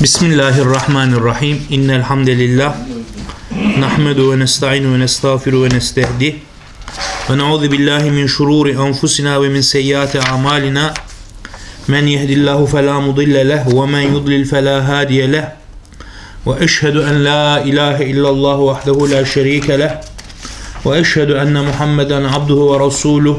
Bismillahirrahmanirrahim. İnnel hamdelellah nahmedu ve nesta'inu ve nestağfiru ve nestehdi. Ve na'udzu billahi min şururi enfusina ve min seyyiati a'malina. Men yehdillahu fela mudille leh ve men yudlil fela hadiye leh. Ve eşhedü en la ilahe illallah vahdehu la şerike leh. Ve eşhedü enne Muhammeden abduhu ve resuluh.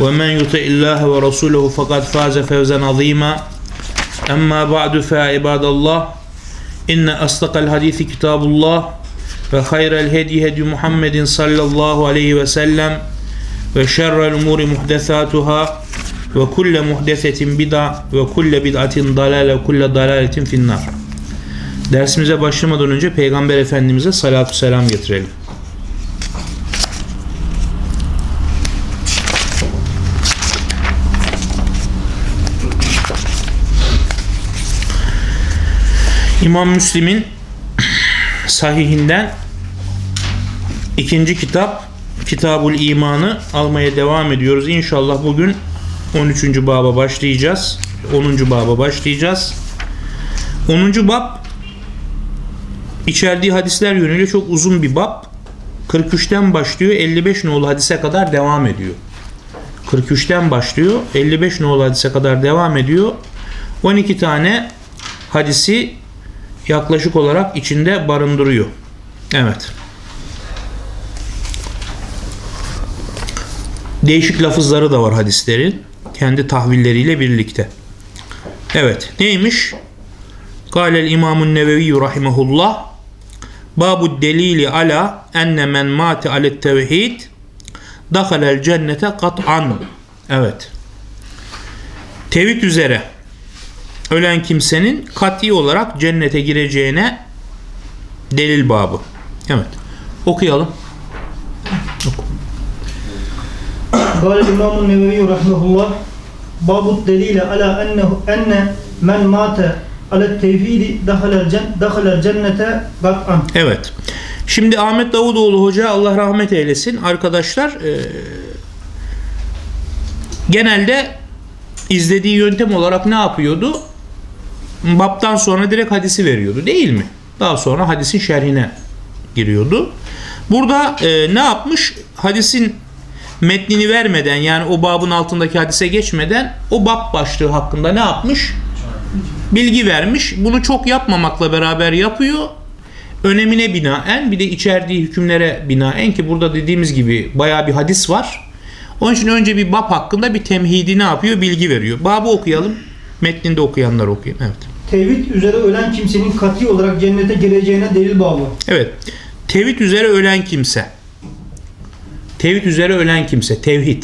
ومن يطع الله ورسوله فقد فاز فوزا عظيما أما بعد فعباد الله إن أصدق الحديث كتاب الله وخير الهدي هدي محمد صلى الله عليه وسلم وشر الأمور محدثاتها وكل محدثة بدعة وكل بدعة ضلالة وكل ضلالة في النار Dersimize başlamadan önce Peygamber Efendimiz'e salatu selam getirelim. İmam Müslim'in sahihinden ikinci kitap Kitabul İman'ı almaya devam ediyoruz. İnşallah bugün 13. baba başlayacağız. 10. baba başlayacağız. 10. bab içerdiği hadisler yönüyle çok uzun bir bab. 43'ten başlıyor 55 nolu hadise kadar devam ediyor. 43'ten başlıyor 55 nolu hadise kadar devam ediyor. 12 tane hadisi yaklaşık olarak içinde barındırıyor. Evet. Değişik lafızları da var hadislerin. Kendi tahvilleriyle birlikte. Evet. Neymiş? Kâlel İmamun Nevevi rahimehullah Babu delili ala enne men mâti alet tevhid dakhalel cennete kat'an. Evet. Tevhid üzere ölen kimsenin kat'i olarak cennete gireceğine delil babı. Evet. Okuyalım. Oku. Kâle İmam-ı Nebevi rahmetullah babut delile ala ennehu enne men mate ala tevhidi dahaler cennete gat'an. Evet. Şimdi Ahmet Davutoğlu Hoca Allah rahmet eylesin arkadaşlar e, genelde izlediği yöntem olarak ne yapıyordu? Babtan sonra direkt hadisi veriyordu değil mi? Daha sonra hadisin şerhine giriyordu. Burada e, ne yapmış? Hadisin metnini vermeden yani o babın altındaki hadise geçmeden o bab başlığı hakkında ne yapmış? Bilgi vermiş. Bunu çok yapmamakla beraber yapıyor. Önemine binaen bir de içerdiği hükümlere binaen ki burada dediğimiz gibi baya bir hadis var. Onun için önce bir bab hakkında bir temhidi ne yapıyor? Bilgi veriyor. Babı okuyalım. Metninde okuyanlar okuyun. Evet. Tevhid üzere ölen kimsenin kat'i olarak cennete gireceğine delil bağlı. Evet. Tevhid üzere ölen kimse. Tevhid üzere ölen kimse. Tevhid.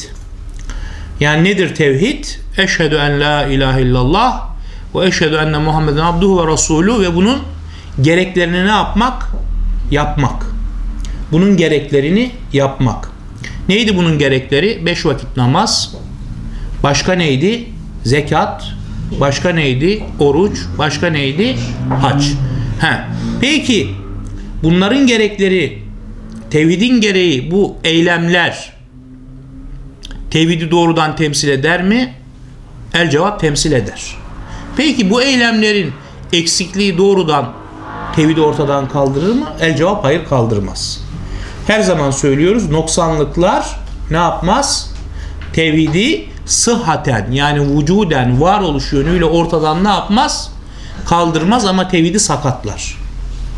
Yani nedir tevhid? Eşhedü en la ilahe illallah ve eşhedü enne Muhammeden abduhu ve resulü ve bunun gereklerini ne yapmak? Yapmak. Bunun gereklerini yapmak. Neydi bunun gerekleri? Beş vakit namaz. Başka neydi? Zekat. Başka neydi? Oruç. Başka neydi? Hac. He. Peki bunların gerekleri tevhidin gereği bu eylemler tevhidi doğrudan temsil eder mi? El cevap temsil eder. Peki bu eylemlerin eksikliği doğrudan tevhidi ortadan kaldırır mı? El cevap hayır kaldırmaz. Her zaman söylüyoruz noksanlıklar ne yapmaz? Tevhidi sıhhaten yani vücuden varoluş yönüyle ortadan ne yapmaz? Kaldırmaz ama tevhidi sakatlar.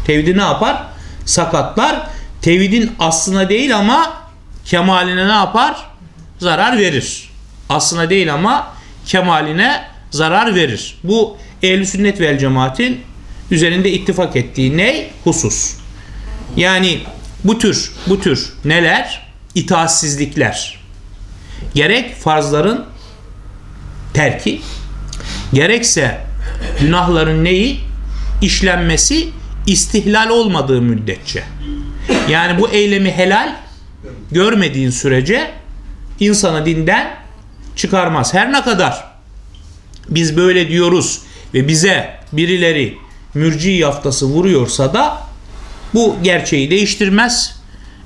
Tevhidi ne yapar? Sakatlar. Tevhidin aslına değil ama kemaline ne yapar? Zarar verir. Aslına değil ama kemaline zarar verir. Bu ehl sünnet vel cemaatin üzerinde ittifak ettiği ne? Husus. Yani bu tür bu tür neler? İtaatsizlikler. Gerek farzların terki, gerekse günahların neyi? işlenmesi istihlal olmadığı müddetçe. Yani bu eylemi helal görmediğin sürece insanı dinden çıkarmaz. Her ne kadar biz böyle diyoruz ve bize birileri mürci yaftası vuruyorsa da bu gerçeği değiştirmez.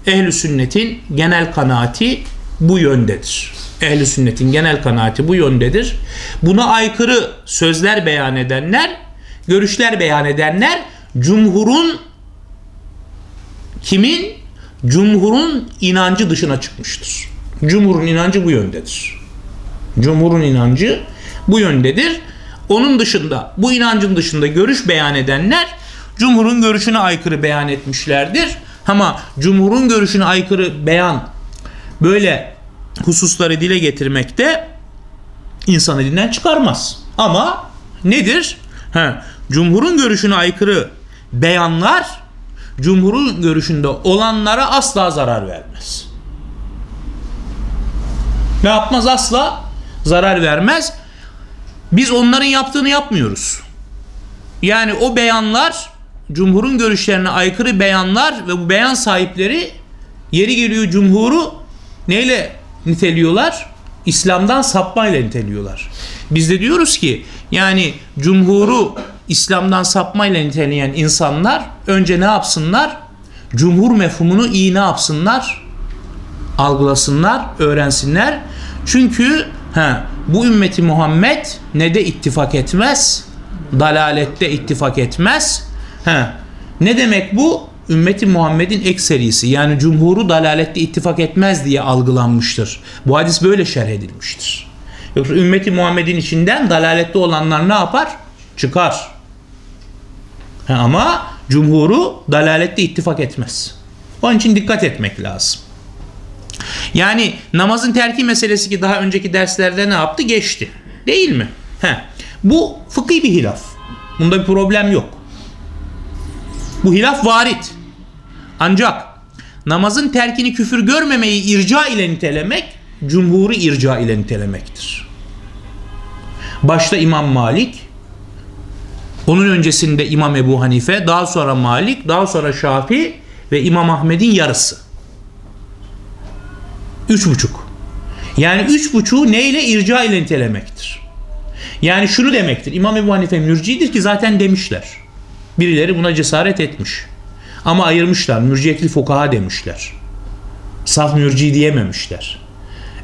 Ehli sünnetin genel kanaati bu yöndedir. Ehli sünnetin genel kanaati bu yöndedir. Buna aykırı sözler beyan edenler, görüşler beyan edenler cumhurun kimin? Cumhurun inancı dışına çıkmıştır. Cumhurun inancı bu yöndedir. Cumhurun inancı bu yöndedir. Onun dışında, bu inancın dışında görüş beyan edenler Cumhur'un görüşüne aykırı beyan etmişlerdir. Ama Cumhur'un görüşüne aykırı beyan böyle hususları dile getirmekte insanı dinden çıkarmaz. Ama nedir? Ha, Cumhur'un görüşüne aykırı beyanlar Cumhur'un görüşünde olanlara asla zarar vermez. Ne yapmaz? Asla zarar vermez. Biz onların yaptığını yapmıyoruz. Yani o beyanlar cumhurun görüşlerine aykırı beyanlar ve bu beyan sahipleri yeri geliyor cumhuru neyle niteliyorlar? İslam'dan sapmayla niteliyorlar. Biz de diyoruz ki yani cumhuru İslam'dan sapmayla niteleyen insanlar önce ne yapsınlar? Cumhur mefhumunu iyi ne yapsınlar? Algılasınlar, öğrensinler. Çünkü he, bu ümmeti Muhammed ne de ittifak etmez, dalalette ittifak etmez. He, ne demek bu? Ümmeti Muhammed'in ekserisi yani cumhuru dalalette ittifak etmez diye algılanmıştır. Bu hadis böyle şerh edilmiştir. Yoksa ümmeti Muhammed'in içinden dalalette olanlar ne yapar? Çıkar. He, ama cumhuru dalalette ittifak etmez. Onun için dikkat etmek lazım. Yani namazın terki meselesi ki daha önceki derslerde ne yaptı? Geçti. Değil mi? He. Bu fıkhi bir hilaf. Bunda bir problem yok. Bu hilaf varit. Ancak namazın terkini küfür görmemeyi irca ile nitelemek, cumhuru irca ile nitelemektir. Başta İmam Malik, onun öncesinde İmam Ebu Hanife, daha sonra Malik, daha sonra Şafi ve İmam Ahmet'in yarısı. Üç buçuk. Yani üç buçuğu neyle irca ile nitelemektir. Yani şunu demektir. İmam Ebu Hanife mürcidir ki zaten demişler. Birileri buna cesaret etmiş. Ama ayırmışlar. Mürciyetli fukaha demişler. Saf mürci diyememişler.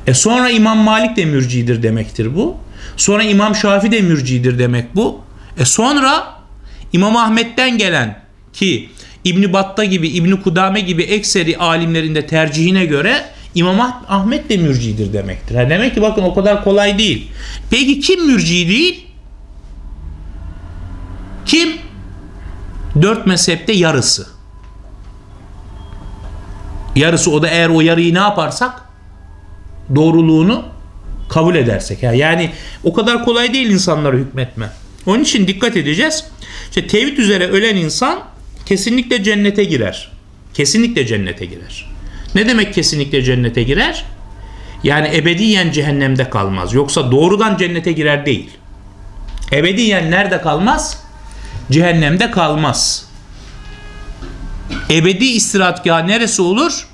E sonra İmam Malik de mürcidir demektir bu. Sonra İmam Şafi de mürcidir demek bu. E sonra İmam Ahmet'ten gelen ki İbni Batta gibi, İbni Kudame gibi ekseri alimlerinde tercihine göre İmam Ahmet de mürcidir demektir. Ha demek ki bakın o kadar kolay değil. Peki kim mürci değil? Kim? Dört mezhepte yarısı. Yarısı o da eğer o yarıyı ne yaparsak doğruluğunu kabul edersek. Yani o kadar kolay değil insanlara hükmetme. Onun için dikkat edeceğiz. İşte tevhid üzere ölen insan kesinlikle cennete girer. Kesinlikle cennete girer. Ne demek kesinlikle cennete girer? Yani ebediyen cehennemde kalmaz. Yoksa doğrudan cennete girer değil. Ebediyen nerede kalmaz? Cehennemde kalmaz. Ebedi istirahatgah neresi olur?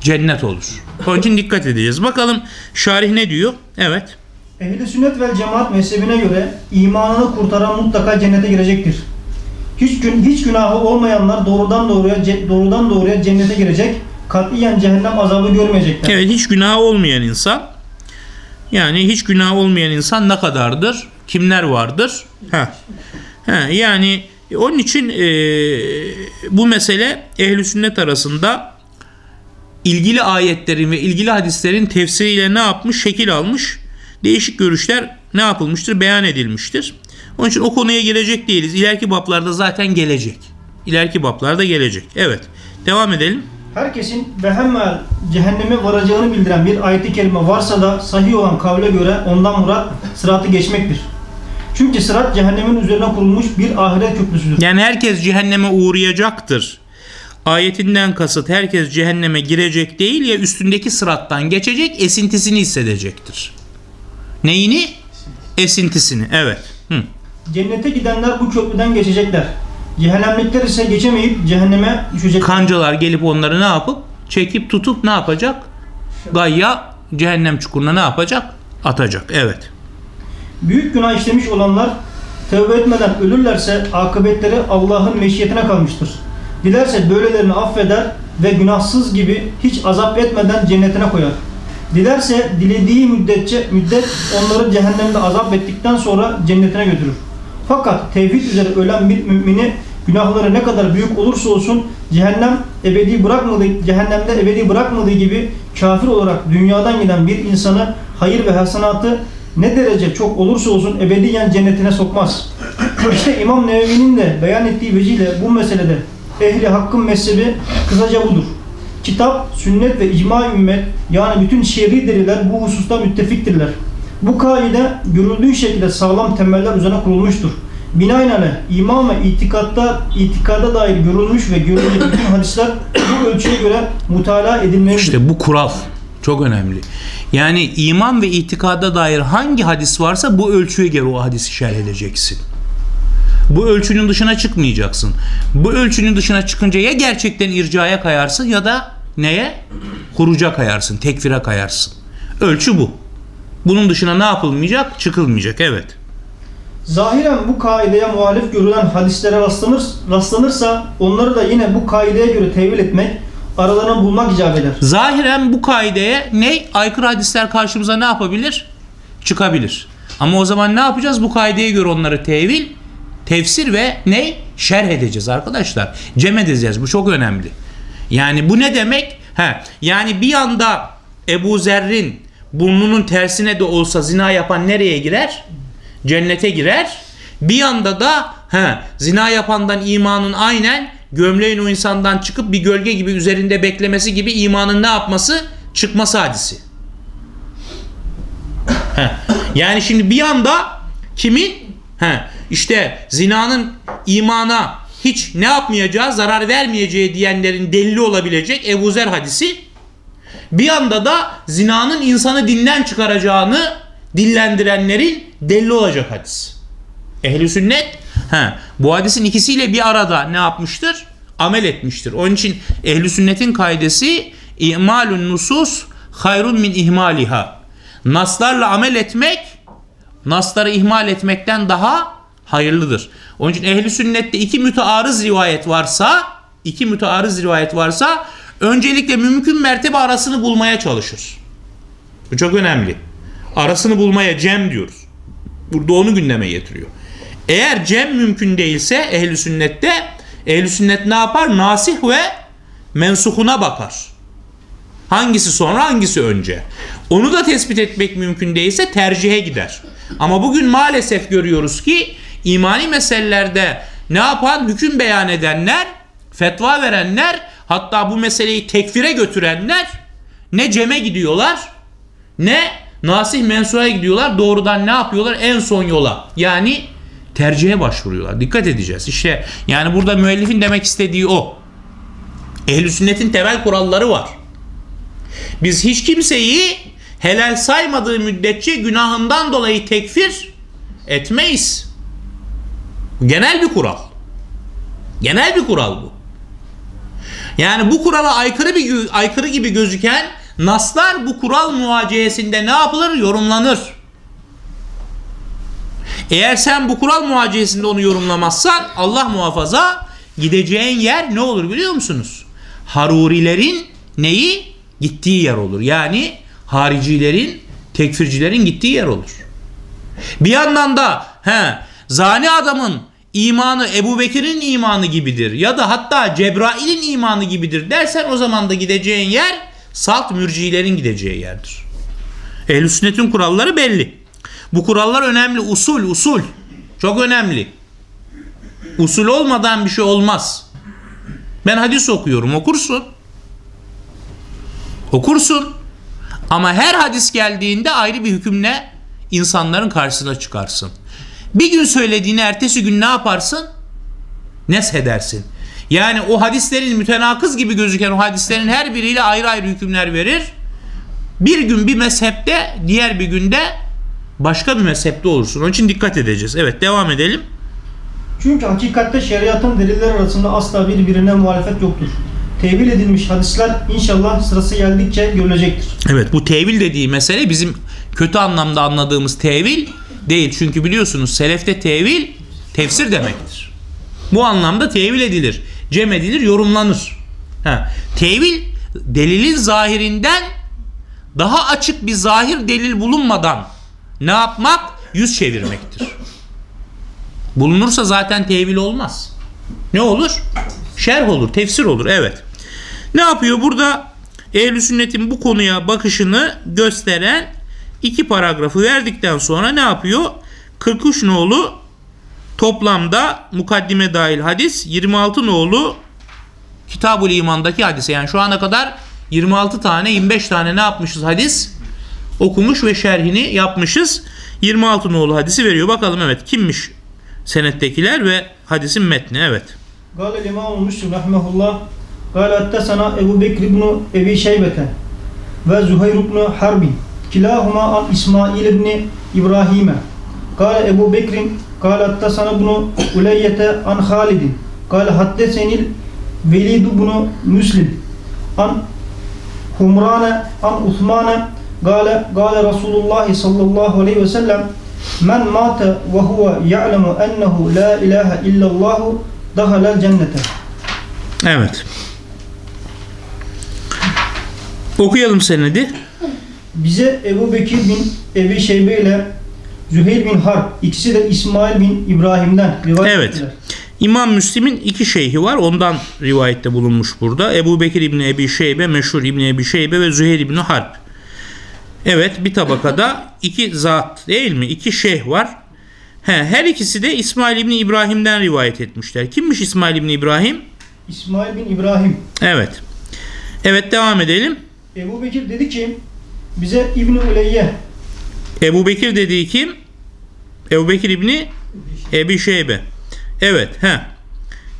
Cennet olur. Onun için dikkat edeceğiz. Bakalım şarih ne diyor? Evet. Ehli sünnet ve cemaat mezhebine göre imanını kurtaran mutlaka cennete girecektir. Hiç gün hiç günahı olmayanlar doğrudan doğruya doğrudan doğruya cennete girecek. Katiyen cehennem azabı görmeyecekler. Evet hiç günahı olmayan insan yani hiç günah olmayan insan ne kadardır? Kimler vardır? Ha. Ha, yani onun için e, bu mesele ehli sünnet arasında ilgili ayetlerin ve ilgili hadislerin tefsiriyle ne yapmış? Şekil almış. Değişik görüşler ne yapılmıştır? Beyan edilmiştir. Onun için o konuya gelecek değiliz. İleriki bablarda zaten gelecek. İleriki bablarda gelecek. Evet. Devam edelim. Herkesin ve hemen cehenneme varacağını bildiren bir ayet-i kerime varsa da sahih olan kavle göre ondan murat sıratı geçmektir. Çünkü sırat cehennemin üzerine kurulmuş bir ahiret köprüsüdür. Yani herkes cehenneme uğrayacaktır. Ayetinden kasıt herkes cehenneme girecek değil ya üstündeki sırattan geçecek esintisini hissedecektir. Neyini? Esintisini. Evet. Hı. Cennete gidenler bu köprüden geçecekler. Cehennemlikler ise geçemeyip cehenneme düşecekler. Kancalar gelip onları ne yapıp çekip tutup ne yapacak? Gayya cehennem çukuruna ne yapacak? Atacak. Evet. Büyük günah işlemiş olanlar tövbe etmeden ölürlerse akıbetleri Allah'ın meşiyetine kalmıştır. Dilerse böylelerini affeder ve günahsız gibi hiç azap etmeden cennetine koyar. Dilerse dilediği müddetçe müddet onları cehennemde azap ettikten sonra cennetine götürür. Fakat tevhid üzere ölen bir mümini günahları ne kadar büyük olursa olsun cehennem ebedi bırakmadığı cehennemde ebedi bırakmadığı gibi kafir olarak dünyadan giden bir insanı hayır ve hasenatı ne derece çok olursa olsun ebediyen cennetine sokmaz. İşte İmam Nevevi'nin de beyan ettiği vecihle bu meselede ehli hakkın mezhebi kısaca budur. Kitap, sünnet ve icma ümmet yani bütün şer'i deliller bu hususta müttefiktirler. Bu kaide görüldüğü şekilde sağlam temeller üzerine kurulmuştur. Binaenaleyh iman ve itikatta itikada dair görülmüş ve görülecek bütün hadisler bu ölçüye göre mutala edilmelidir. İşte bu kural çok önemli. Yani iman ve itikada dair hangi hadis varsa bu ölçüye göre o hadisi şerh edeceksin. Bu ölçünün dışına çıkmayacaksın. Bu ölçünün dışına çıkınca ya gerçekten ircaya kayarsın ya da neye? Huruca kayarsın, tekfire kayarsın. Ölçü bu. Bunun dışına ne yapılmayacak? Çıkılmayacak. Evet. Zahiren bu kaideye muhalif görülen hadislere rastlanır, rastlanırsa onları da yine bu kaideye göre tevil etmek, aralarını bulmak icap eder. Zahiren bu kaideye ne? Aykırı hadisler karşımıza ne yapabilir? Çıkabilir. Ama o zaman ne yapacağız? Bu kaideye göre onları tevil, tefsir ve ne? Şerh edeceğiz arkadaşlar. Cem edeceğiz. Bu çok önemli. Yani bu ne demek? He, yani bir anda Ebu Zerrin burnunun tersine de olsa zina yapan nereye girer? Cennete girer. Bir yanda da he, zina yapandan imanın aynen gömleğin o insandan çıkıp bir gölge gibi üzerinde beklemesi gibi imanın ne yapması? Çıkması hadisi. Yani şimdi bir anda kimin? He, işte zinanın imana hiç ne yapmayacağı, zarar vermeyeceği diyenlerin delili olabilecek Ebu Zer hadisi. Bir anda da zinanın insanı dinden çıkaracağını dillendirenlerin delili olacak hadis. Ehli sünnet he, bu hadisin ikisiyle bir arada ne yapmıştır? Amel etmiştir. Onun için ehli sünnetin kaidesi imalun nusus hayrun min ihmaliha. Naslarla amel etmek nasları ihmal etmekten daha hayırlıdır. Onun için ehli sünnette iki mütearız rivayet varsa iki mütearız rivayet varsa öncelikle mümkün mertebe arasını bulmaya çalışır. Bu çok önemli. Arasını bulmaya cem diyoruz. Burada onu gündeme getiriyor. Eğer cem mümkün değilse ehli sünnette ehli sünnet ne yapar? Nasih ve mensuhuna bakar. Hangisi sonra hangisi önce? Onu da tespit etmek mümkün değilse tercihe gider. Ama bugün maalesef görüyoruz ki imani meselelerde ne yapan? Hüküm beyan edenler, fetva verenler, hatta bu meseleyi tekfire götürenler ne ceme gidiyorlar ne nasih mensuaya gidiyorlar. Doğrudan ne yapıyorlar? En son yola. Yani tercihe başvuruyorlar. Dikkat edeceğiz. İşte yani burada müellifin demek istediği o. Ehl-i sünnetin temel kuralları var. Biz hiç kimseyi helal saymadığı müddetçe günahından dolayı tekfir etmeyiz. Genel bir kural. Genel bir kural bu. Yani bu kurala aykırı bir aykırı gibi gözüken naslar bu kural muhaceyesinde ne yapılır? Yorumlanır. Eğer sen bu kural muhaceyesinde onu yorumlamazsan Allah muhafaza gideceğin yer ne olur biliyor musunuz? Harurilerin neyi? Gittiği yer olur. Yani haricilerin, tekfircilerin gittiği yer olur. Bir yandan da he, zani adamın imanı Ebu Bekir'in imanı gibidir ya da hatta Cebrail'in imanı gibidir dersen o zaman da gideceğin yer salt mürcilerin gideceği yerdir. Ehl-i sünnetin kuralları belli. Bu kurallar önemli. Usul, usul. Çok önemli. Usul olmadan bir şey olmaz. Ben hadis okuyorum. Okursun. Okursun. Ama her hadis geldiğinde ayrı bir hükümle insanların karşısına çıkarsın. Bir gün söylediğini ertesi gün ne yaparsın? Neshedersin. Yani o hadislerin mütenakız gibi gözüken o hadislerin her biriyle ayrı ayrı hükümler verir. Bir gün bir mezhepte diğer bir günde başka bir mezhepte olursun. Onun için dikkat edeceğiz. Evet devam edelim. Çünkü hakikatte şeriatın deliller arasında asla birbirine muhalefet yoktur. Tevil edilmiş hadisler inşallah sırası geldikçe görülecektir. Evet bu tevil dediği mesele bizim kötü anlamda anladığımız tevil değil. Çünkü biliyorsunuz selefte tevil tefsir demektir. Bu anlamda tevil edilir. Cem edilir, yorumlanır. Ha. Tevil delilin zahirinden daha açık bir zahir delil bulunmadan ne yapmak? Yüz çevirmektir. Bulunursa zaten tevil olmaz. Ne olur? Şerh olur, tefsir olur. Evet. Ne yapıyor? Burada ehl Sünnet'in bu konuya bakışını gösteren iki paragrafı verdikten sonra ne yapıyor? 43 nolu toplamda mukaddime dahil hadis 26 nolu Kitabul İman'daki hadise yani şu ana kadar 26 tane 25 tane ne yapmışız hadis okumuş ve şerhini yapmışız. 26 nolu hadisi veriyor. Bakalım evet kimmiş senettekiler ve hadisin metni evet. Gale İmam Müslim rahmetullah Gale ettesana Ebu Bekir ibn Ebi Şeybete ve Zuhayr ibn Harbi kilahuma an İsmail ibn İbrahim'e Gale Ebu Bekir Gale ettesana ibn Uleyyete an Halid'in Gale haddesenil Velid ibn Müslim an Humrane an Uthmane Gale, gale Resulullah sallallahu aleyhi ve sellem Men mate ve huve ya'lemu ennehu la ilahe illallahu dahalel cennete. Evet. Okuyalım senedi. Bize Ebu Bekir bin Ebi Şeybe ile Züheyr bin Harp ikisi de İsmail bin İbrahim'den rivayet Evet. Ettiler. İmam Müslim'in iki şeyhi var. Ondan rivayette bulunmuş burada. Ebu Bekir İbni Ebi Şeybe, Meşhur İbni Ebi Şeybe ve Züheyr İbni Harp. Evet bir tabakada iki zat değil mi? İki şeyh var. He, her ikisi de İsmail İbni İbrahim'den rivayet etmişler. Kimmiş İsmail İbni İbrahim? İsmail bin İbrahim. Evet. Evet devam edelim. Ebu Bekir dedi ki bize İbni Uleyye Ebu Bekir dediği kim? Ebu Bekir İbni Ebi Şeybe. Evet. He.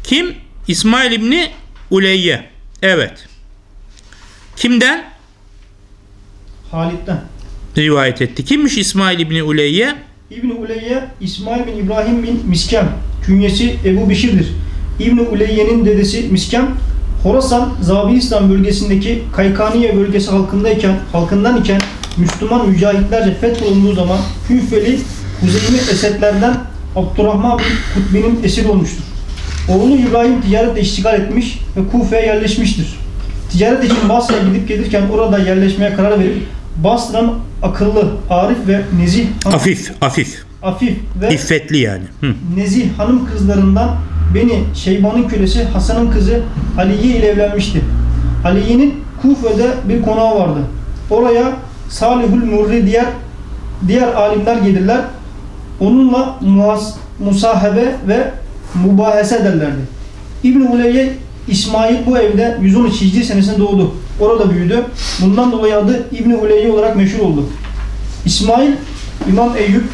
Kim? İsmail İbni Uleyye. Evet. Kimden? Halid'den. rivayet etti. Kimmiş İsmail İbni Uleyye? İbni Uleyye İsmail bin İbrahim bin Miskem. Künyesi Ebu Bişir'dir. İbni Uleyye'nin dedesi Miskem Horasan, Zabiristan bölgesindeki Kaykaniye bölgesi halkındayken, halkından iken Müslüman mücahitlerce fetholunduğu zaman Küfeli Kuzeyli Esedlerden Abdurrahman bin Kutbi'nin esiri olmuştur. Oğlu İbrahim ticaretle iştigal etmiş ve Kufe'ye yerleşmiştir. Ticaret için Basra'ya gidip gelirken orada yerleşmeye karar verip Basra'nın akıllı, arif ve nezih Afif, afif. Afif ve İffetli yani. Hı. Nezih hanım kızlarından Beni Şeyban'ın kölesi Hasan'ın kızı Aliye ile evlenmişti. Aliye'nin Kufe'de bir konağı vardı. Oraya Salihül Murri diğer diğer alimler gelirler. Onunla muhas, musahabe ve mübahese ederlerdi. İbn Uleyye İsmail bu evde 113 Hicri senesinde doğdu. Orada büyüdü. Bundan dolayı adı İbn Uleyye olarak meşhur oldu. İsmail İmam Eyüp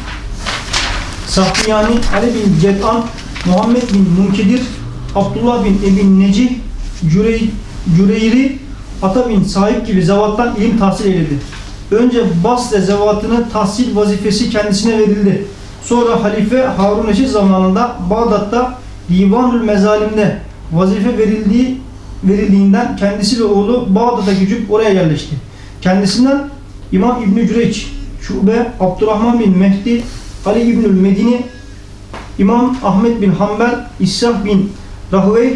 Sahriyani, Ali bin Ced'an, Muhammed bin Munkedir, Abdullah bin Ebi Necih, Cürey, Cüreyri, Ata bin Sahip gibi zevattan ilim tahsil eyledi. Önce Basre zevatını tahsil vazifesi kendisine verildi. Sonra Halife Harun Reşit zamanında Bağdat'ta Divanül Mezalim'de vazife verildiği verildiğinden kendisi ve oğlu Bağdat'a gücüp oraya yerleşti. Kendisinden İmam İbn Cüreyç, Şube, Abdurrahman bin Mehdi, Ali İbnül Medini, İmam Ahmet bin Hanbel, İshak bin Rahvey,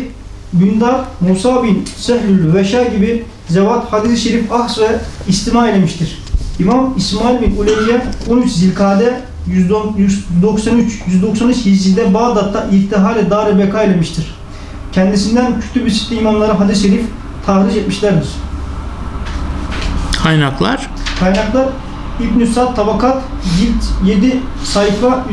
Bündar, Musa bin Sehlül Veşa gibi zevat hadis-i şerif ahs ve istima eylemiştir. İmam İsmail bin Uleyye 13 Zilkade 193 193 Hicri'de Bağdat'ta irtihale dar beka eylemiştir. Kendisinden kütüb-i sitte imamları hadis-i şerif tahriş etmişlerdir. Kaynaklar. Kaynaklar İbn-i Sad Tabakat cilt 7 sayfa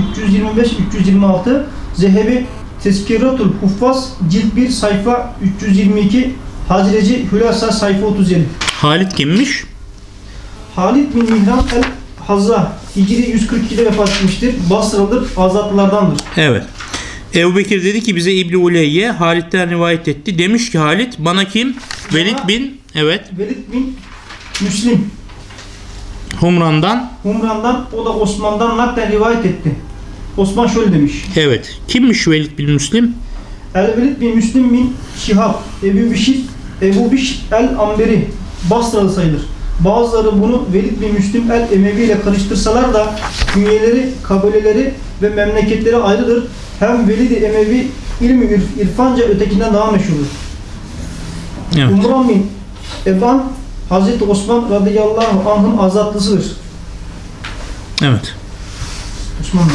325-326 Zehebi Tezkiratul Huffaz cilt 1 sayfa 322 Hazreci Hülasa sayfa 37 Halit kimmiş? Halid bin Mihran el Hazza Hicri 142'de vefat etmiştir. Basralıdır, azatlılardandır. Evet. Ebu Bekir dedi ki bize İbni Uleyye Halit'ten rivayet etti. Demiş ki Halit bana kim? Velid bin evet. Velid bin Müslim Humran'dan. Humran'dan o da Osman'dan naklen rivayet etti. Osman şöyle demiş. Evet. Kimmiş Velid bin Müslim? El-Velid bin Müslim bin Şihab, Ebu Bişir, Ebu Bişr el-Amberi, Basralı sayılır. Bazıları bunu Velid bin Müslim el-Emevi ile karıştırsalar da künyeleri, kabileleri ve memleketleri ayrıdır. Hem Velid-i Emevi ilmi irf- irfanca ötekinden daha meşhurdur. Evet. Umran bin Eban, Hazreti Osman radıyallahu anh'ın azatlısıdır. Evet. Osman mı?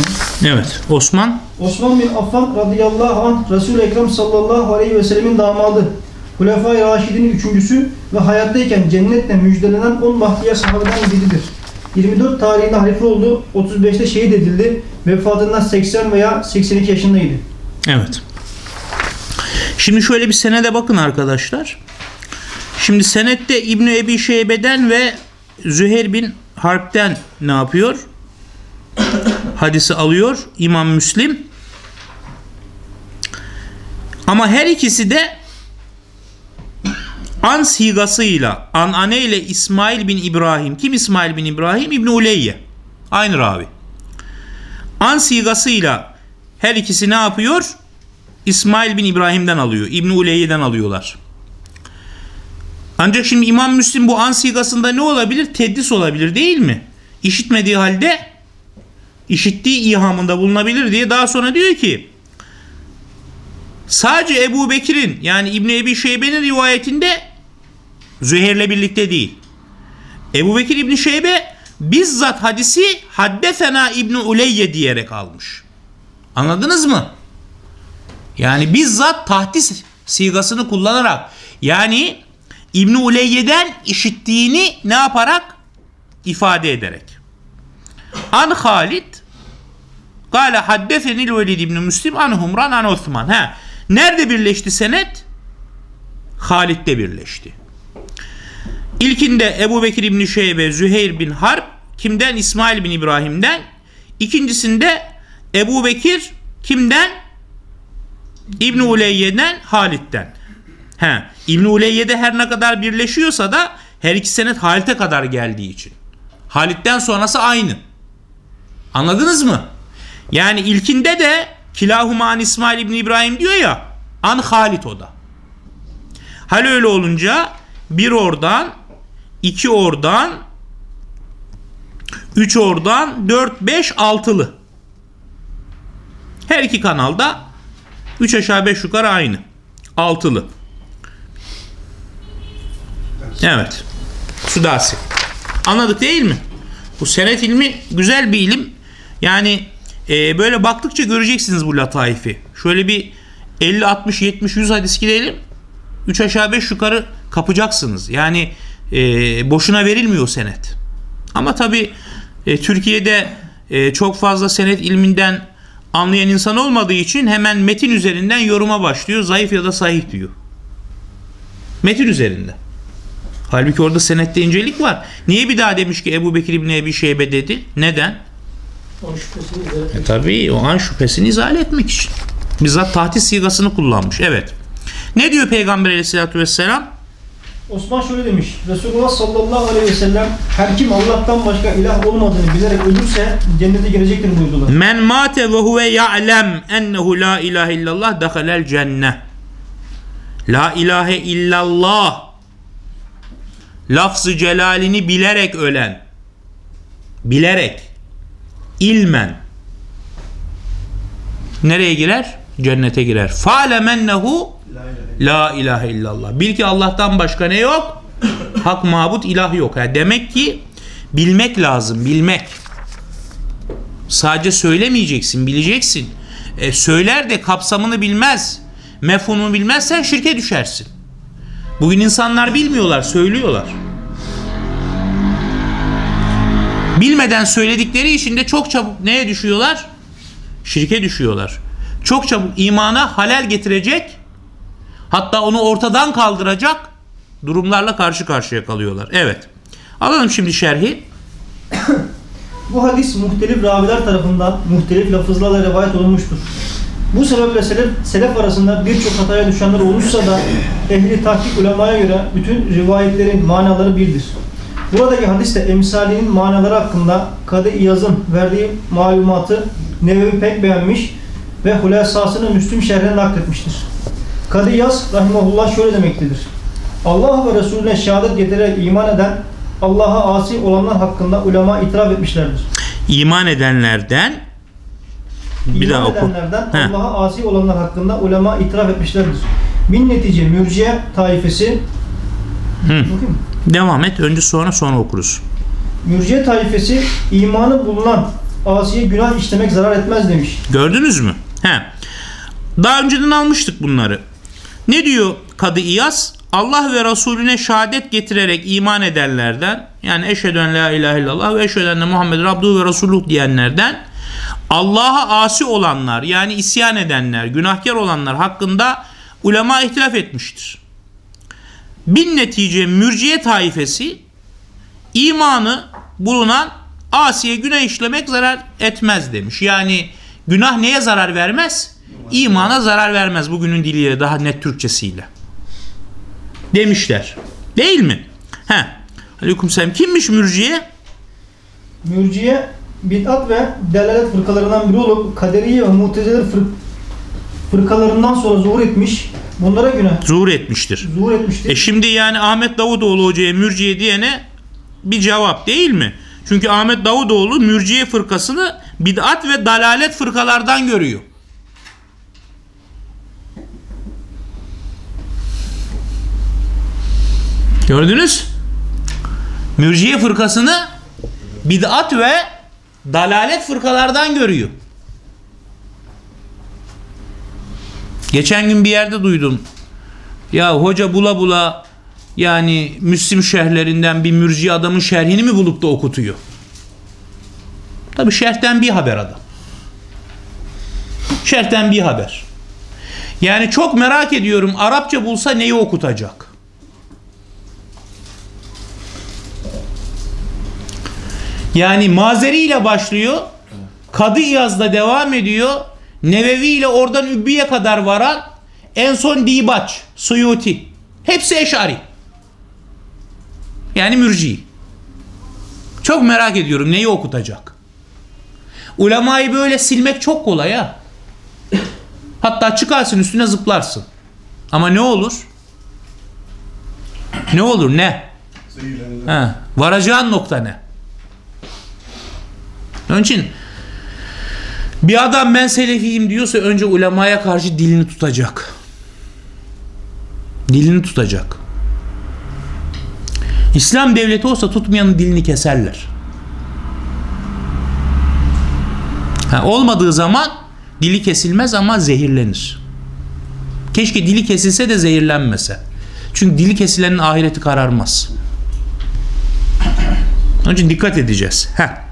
Evet. Osman. Osman bin Affan radıyallahu anh Resul-i Ekrem sallallahu aleyhi ve sellemin damadı. Hulefai Raşid'in üçüncüsü ve hayattayken cennetle müjdelenen 10 bahtiyar sahabeden biridir. 24 tarihinde halife oldu, 35'te şehit edildi. Vefatından 80 veya 82 yaşındaydı. Evet. Şimdi şöyle bir senede bakın arkadaşlar. Şimdi senette İbni Ebi Şeybe'den ve Züheyr bin Harp'ten ne yapıyor? Hadisi alıyor İmam Müslim. Ama her ikisi de an sigasıyla, anane ile İsmail bin İbrahim. Kim İsmail bin İbrahim? İbni Uleyye. Aynı ravi. An sigasıyla her ikisi ne yapıyor? İsmail bin İbrahim'den alıyor. İbni Uleyye'den alıyorlar. Ancak şimdi İmam Müslim bu an sigasında ne olabilir? Teddis olabilir değil mi? İşitmediği halde işittiği ihamında bulunabilir diye daha sonra diyor ki sadece Ebu Bekir'in yani İbni Ebi Şeybe'nin rivayetinde Züheyr'le birlikte değil. Ebu Bekir İbni Şeybe bizzat hadisi haddefena İbni Uleyye diyerek almış. Anladınız mı? Yani bizzat tahdis sigasını kullanarak yani İbni Uleyye'den işittiğini ne yaparak? ifade ederek. An Halid Kale haddefenil velid İbni Müslim an Humran an Osman. Ha. Nerede birleşti senet? Halid'de birleşti. İlkinde Ebu Bekir İbni Şeybe, Züheyr bin Harp, kimden? İsmail bin İbrahim'den. İkincisinde Ebu Bekir kimden? İbn Uleyye'den, Halid'den. He, İbn Uleyye'de her ne kadar birleşiyorsa da her iki senet Halid'e kadar geldiği için. Halid'den sonrası aynı. Anladınız mı? Yani ilkinde de Kilahuma an İsmail İbni İbrahim diyor ya an Halid o da. Hal öyle olunca bir oradan, iki oradan, üç oradan, dört, beş, altılı. Her iki kanalda 3 aşağı 5 yukarı aynı. Altılı. Evet. Sudasi. Anladık değil mi? Bu senet ilmi güzel bir ilim. Yani e, böyle baktıkça göreceksiniz bu lataifi. Şöyle bir 50, 60, 70, 100 hadis gidelim. 3 aşağı 5 yukarı kapacaksınız. Yani e, boşuna verilmiyor senet. Ama tabi e, Türkiye'de e, çok fazla senet ilminden anlayan insan olmadığı için hemen metin üzerinden yoruma başlıyor. Zayıf ya da sahih diyor. Metin üzerinden. Halbuki orada senette incelik var. Niye bir daha demiş ki Ebu Bekir İbni Ebi Şeybe dedi? Neden? İzah E tabii o an şüphesini izale etmek için. Bizzat tahdis sigasını kullanmış. Evet. Ne diyor Peygamber aleyhissalatü vesselam? Osman şöyle demiş. Resulullah sallallahu aleyhi ve sellem her kim Allah'tan başka ilah olmadığını bilerek ölürse cennete girecektir buyurdular. Men mate ve huve ya'lem ennehu la ilahe illallah dehalel cenne. La ilahe illallah lafzı celalini bilerek ölen bilerek ilmen nereye girer? Cennete girer. Fa'lemennehu la ilahe illallah. Bil ki Allah'tan başka ne yok? Hak mabut ilah yok. Yani demek ki bilmek lazım. Bilmek. Sadece söylemeyeceksin, bileceksin. E, söyler de kapsamını bilmez, mefhumunu bilmezsen şirke düşersin. Bugün insanlar bilmiyorlar, söylüyorlar. Bilmeden söyledikleri için de çok çabuk neye düşüyorlar? Şirke düşüyorlar. Çok çabuk imana halel getirecek, hatta onu ortadan kaldıracak durumlarla karşı karşıya kalıyorlar. Evet. Alalım şimdi şerhi. Bu hadis muhtelif raviler tarafından muhtelif lafızlarla rivayet olunmuştur. Bu sebeple selef, selef arasında birçok hataya düşenler olmuşsa da ehli tahkik ulemaya göre bütün rivayetlerin manaları birdir. Buradaki hadiste emsalinin manaları hakkında Kadı İyaz'ın verdiği malumatı Nevevi pek beğenmiş ve hulasasını Müslüm şerhine nakletmiştir. Kadı İyaz rahimahullah şöyle demektedir. Allah ve Resulüne şehadet getirerek iman eden Allah'a asi olanlar hakkında ulema itiraf etmişlerdir. İman edenlerden bir İman daha oku. edenlerden. Allah'a asi olanlar hakkında ulema itiraf etmişlerdir. Bin netice mürciye taifesi Hı. Devam et. Önce sonra sonra okuruz. Mürciye taifesi imanı bulunan asiye günah işlemek zarar etmez demiş. Gördünüz mü? He. Daha önceden almıştık bunları. Ne diyor Kadı İyaz? Allah ve Resulüne şehadet getirerek iman edenlerden yani eşhedü en la ilahe illallah ve eşhedü enne Muhammed Rabduhu ve Resuluh diyenlerden Allah'a asi olanlar yani isyan edenler, günahkar olanlar hakkında ulema ihtilaf etmiştir. Bin netice mürciye taifesi imanı bulunan asiye günah işlemek zarar etmez demiş. Yani günah neye zarar vermez? İmana zarar vermez bugünün diliyle daha net Türkçesiyle. Demişler. Değil mi? He. Aleykümselam. Kimmiş mürciye? Mürciye bid'at ve delalet fırkalarından biri olup kaderiye ve mutezile fır- fırkalarından sonra zuhur etmiş. Bunlara günah Zuhur etmiştir. zuhur etmiştir. E şimdi yani Ahmet Davutoğlu hocaya mürciye diyene bir cevap değil mi? Çünkü Ahmet Davutoğlu mürciye fırkasını bid'at ve dalalet fırkalardan görüyor. Gördünüz? Mürciye fırkasını bid'at ve dalalet fırkalardan görüyor. Geçen gün bir yerde duydum. Ya hoca bula bula yani Müslim şerhlerinden bir mürci adamın şerhini mi bulup da okutuyor? Tabi şerhten bir haber adam. Şerhten bir haber. Yani çok merak ediyorum Arapça bulsa neyi okutacak? Yani Mazeri ile başlıyor. Kadı İyaz'da devam ediyor. Nevevi ile oradan Übbiye kadar varan en son Dibaç, Suyuti. Hepsi Eşari. Yani mürci. Çok merak ediyorum neyi okutacak. Ulemayı böyle silmek çok kolay ha. Hatta çıkarsın üstüne zıplarsın. Ama ne olur? Ne olur ne? Ha, varacağın nokta ne? Onun için bir adam ben selefiyim diyorsa önce ulemaya karşı dilini tutacak. Dilini tutacak. İslam devleti olsa tutmayanın dilini keserler. Ha, olmadığı zaman dili kesilmez ama zehirlenir. Keşke dili kesilse de zehirlenmese. Çünkü dili kesilenin ahireti kararmaz. Onun için dikkat edeceğiz. Heh.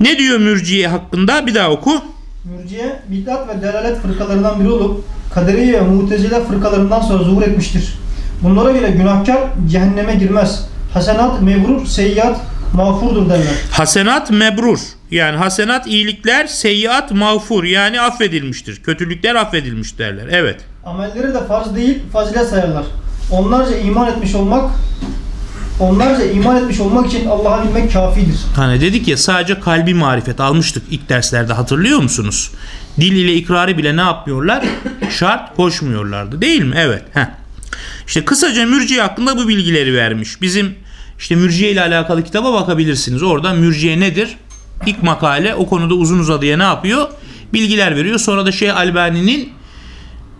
Ne diyor mürciye hakkında? Bir daha oku. Mürciye bid'at ve delalet fırkalarından biri olup kaderiye ve mutezile fırkalarından sonra zuhur etmiştir. Bunlara göre günahkar cehenneme girmez. Hasenat, mevrur, seyyat, mağfurdur derler. Hasenat mebrur. Yani hasenat iyilikler, seyyiat mağfur. Yani affedilmiştir. Kötülükler affedilmiş derler. Evet. Amelleri de farz değil, fazilet sayarlar. Onlarca iman etmiş olmak onlarca iman etmiş olmak için Allah'a bilmek kafidir. Hani dedik ya sadece kalbi marifet almıştık ilk derslerde hatırlıyor musunuz? Dil ile ikrarı bile ne yapmıyorlar? Şart koşmuyorlardı değil mi? Evet. Heh. İşte kısaca mürciye hakkında bu bilgileri vermiş. Bizim işte mürciye ile alakalı kitaba bakabilirsiniz. Orada mürciye nedir? İlk makale o konuda uzun uzadıya ne yapıyor? Bilgiler veriyor. Sonra da Şeyh Albani'nin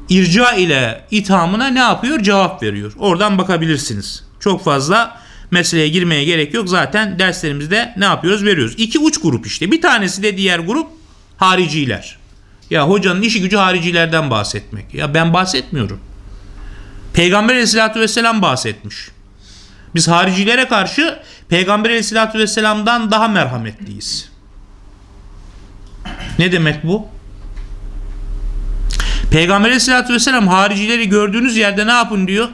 irca ile ithamına ne yapıyor? Cevap veriyor. Oradan bakabilirsiniz. Çok fazla meseleye girmeye gerek yok. Zaten derslerimizde ne yapıyoruz? Veriyoruz. İki uç grup işte. Bir tanesi de diğer grup hariciler. Ya hocanın işi gücü haricilerden bahsetmek. Ya ben bahsetmiyorum. Peygamber aleyhissalatü vesselam bahsetmiş. Biz haricilere karşı Peygamber aleyhissalatü vesselam'dan daha merhametliyiz. Ne demek bu? Peygamber aleyhissalatü vesselam haricileri gördüğünüz yerde ne yapın diyor?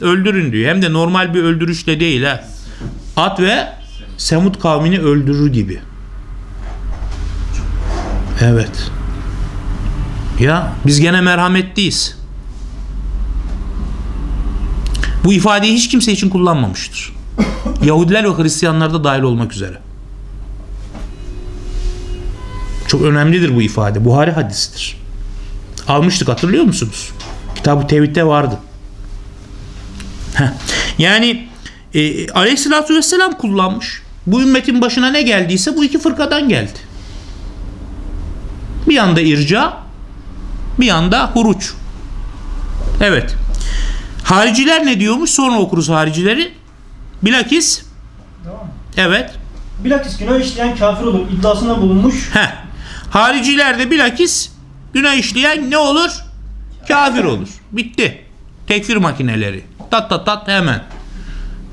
Öldürün diyor. Hem de normal bir öldürüşle değil ha. At ve Semut kavmini öldürür gibi. Evet. Ya biz gene merhametliyiz. Bu ifadeyi hiç kimse için kullanmamıştır. Yahudiler ve Hristiyanlar da dahil olmak üzere. Çok önemlidir bu ifade. Buhari hadisidir. Almıştık hatırlıyor musunuz? Kitab-ı Tevhid'de vardı. Heh. Yani e, aleyhissalatü vesselam kullanmış. Bu ümmetin başına ne geldiyse bu iki fırkadan geldi. Bir yanda irca, bir yanda huruç. Evet. Hariciler ne diyormuş? Sonra okuruz haricileri. Bilakis Tamam evet. Bilakis günah işleyen kafir olur iddiasında bulunmuş. Heh. Hariciler de bilakis günah işleyen ne olur? Kafir olur. Bitti. Tekfir makineleri. Tat tat tat hemen.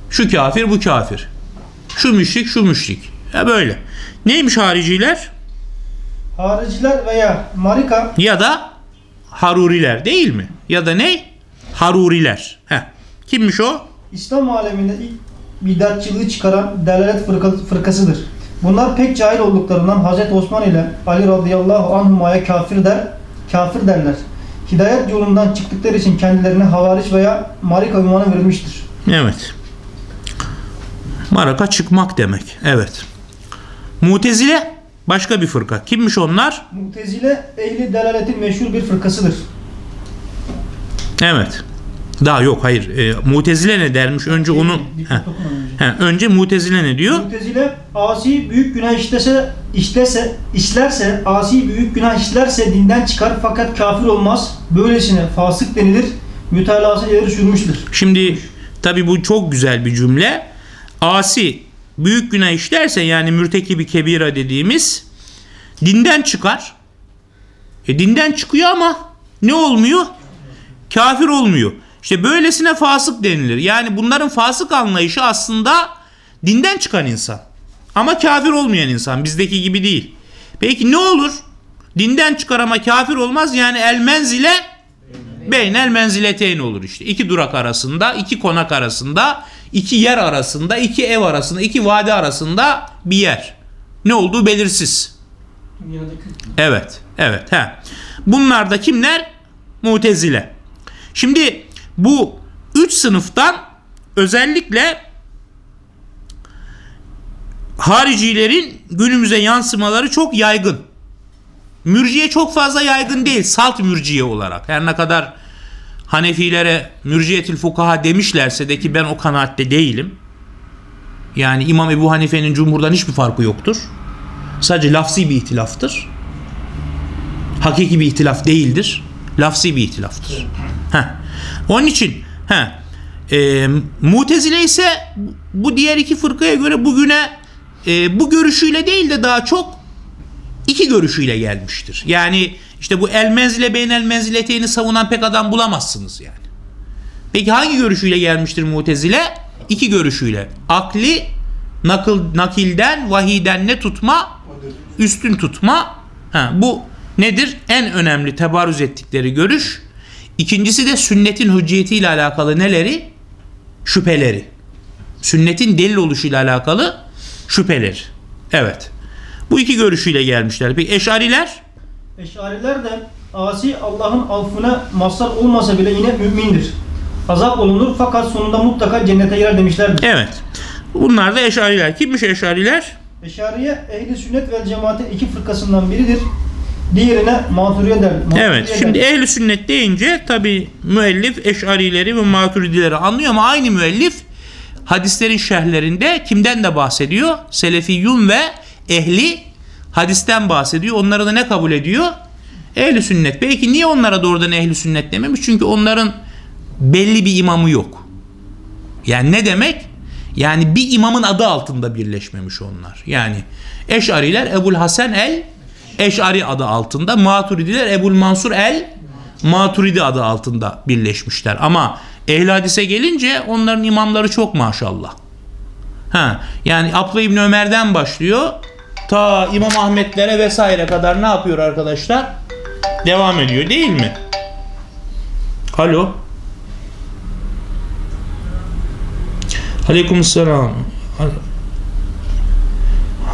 Şu kafir bu kafir. Şu müşrik şu müşrik. Ya böyle. Neymiş hariciler? Hariciler veya marika Ya da haruriler değil mi? Ya da ne? Haruriler. Heh. Kimmiş o? İslam aleminde ilk bidatçılığı çıkaran delalet fırka- fırkasıdır. Bunlar pek cahil olduklarından Hazreti Osman ile Ali radıyallahu anhumaya kafir der, kafir derler. Hidayet yolundan çıktıkları için kendilerine havariç veya marika ünvanı verilmiştir. Evet. Maraka çıkmak demek. Evet. Mutezile başka bir fırka. Kimmiş onlar? Mutezile ehli delaletin meşhur bir fırkasıdır. Evet. Daha yok hayır. E, mutezile ne dermiş? Önce onu Bir- bir Heh. okumadan önce. Mutezile ne diyor? Mutezile asi büyük günah işlese, işlese, işlerse, asi büyük günah işlerse dinden çıkar fakat kafir olmaz. Böylesine fasık denilir. Mütalası ileri sürmüştür. Şimdi tabi bu çok güzel bir cümle. Asi büyük günah işlerse yani mürtekibi kebira dediğimiz dinden çıkar. E dinden çıkıyor ama ne olmuyor? Kafir olmuyor. İşte böylesine fasık denilir. Yani bunların fasık anlayışı aslında dinden çıkan insan. Ama kafir olmayan insan. Bizdeki gibi değil. Peki ne olur? Dinden çıkar ama kafir olmaz. Yani el menzile beynel menzileteyn olur işte. İki durak arasında, iki konak arasında, iki yer arasında, iki ev arasında, iki vadi arasında bir yer. Ne olduğu belirsiz. Dünyadaki Evet, evet. He. Bunlar da kimler? Mutezile. Şimdi bu üç sınıftan özellikle haricilerin günümüze yansımaları çok yaygın. Mürciye çok fazla yaygın değil. Salt mürciye olarak. Her ne kadar Hanefilere mürciyetül fukaha demişlerse de ki ben o kanaatte değilim. Yani İmam Ebu Hanife'nin cumhurdan hiçbir farkı yoktur. Sadece lafzi bir ihtilaftır. Hakiki bir ihtilaf değildir. Lafzi bir ihtilaftır. Heh. Onun için heh, e, Mutezile ise bu diğer iki fırkaya göre bugüne e, bu görüşüyle değil de daha çok iki görüşüyle gelmiştir. Yani işte bu el menzile beynel menzileteyni savunan pek adam bulamazsınız yani. Peki hangi görüşüyle gelmiştir Mutezile? İki görüşüyle. Akli nakıl, nakilden, vahiden ne tutma? Üstün tutma. Ha, bu nedir? En önemli tebarüz ettikleri görüş. İkincisi de sünnetin hücciyetiyle alakalı neleri? Şüpheleri. Sünnetin delil oluşuyla alakalı şüpheleri. Evet. Bu iki görüşüyle gelmişler. Peki eşariler? Eşariler de asi Allah'ın affına mazhar olmasa bile yine mümindir. Azap olunur fakat sonunda mutlaka cennete girer demişlerdir. Evet. Bunlar da eşariler. Kimmiş eşariler? Eşariye ehli sünnet ve cemaatin iki fırkasından biridir. Diğerine maturiye der. Maturiye Evet. der. Şimdi ehli sünnet deyince tabi müellif eşarileri ve maturidileri anlıyor ama aynı müellif hadislerin şerhlerinde kimden de bahsediyor? Selefiyun ve ehli hadisten bahsediyor. Onları da ne kabul ediyor? Ehli sünnet. Belki niye onlara doğrudan ehli sünnet dememiş? Çünkü onların belli bir imamı yok. Yani ne demek? Yani bir imamın adı altında birleşmemiş onlar. Yani Eş'ariler Ebul Hasan el Eş'ari adı altında, Maturidiler Ebul Mansur el Maturidi adı altında birleşmişler. Ama ehl hadise gelince onların imamları çok maşallah. Ha, yani Abdullah İbni Ömer'den başlıyor. Ta İmam Ahmetlere vesaire kadar ne yapıyor arkadaşlar? Devam ediyor değil mi? Alo. Aleyküm selam.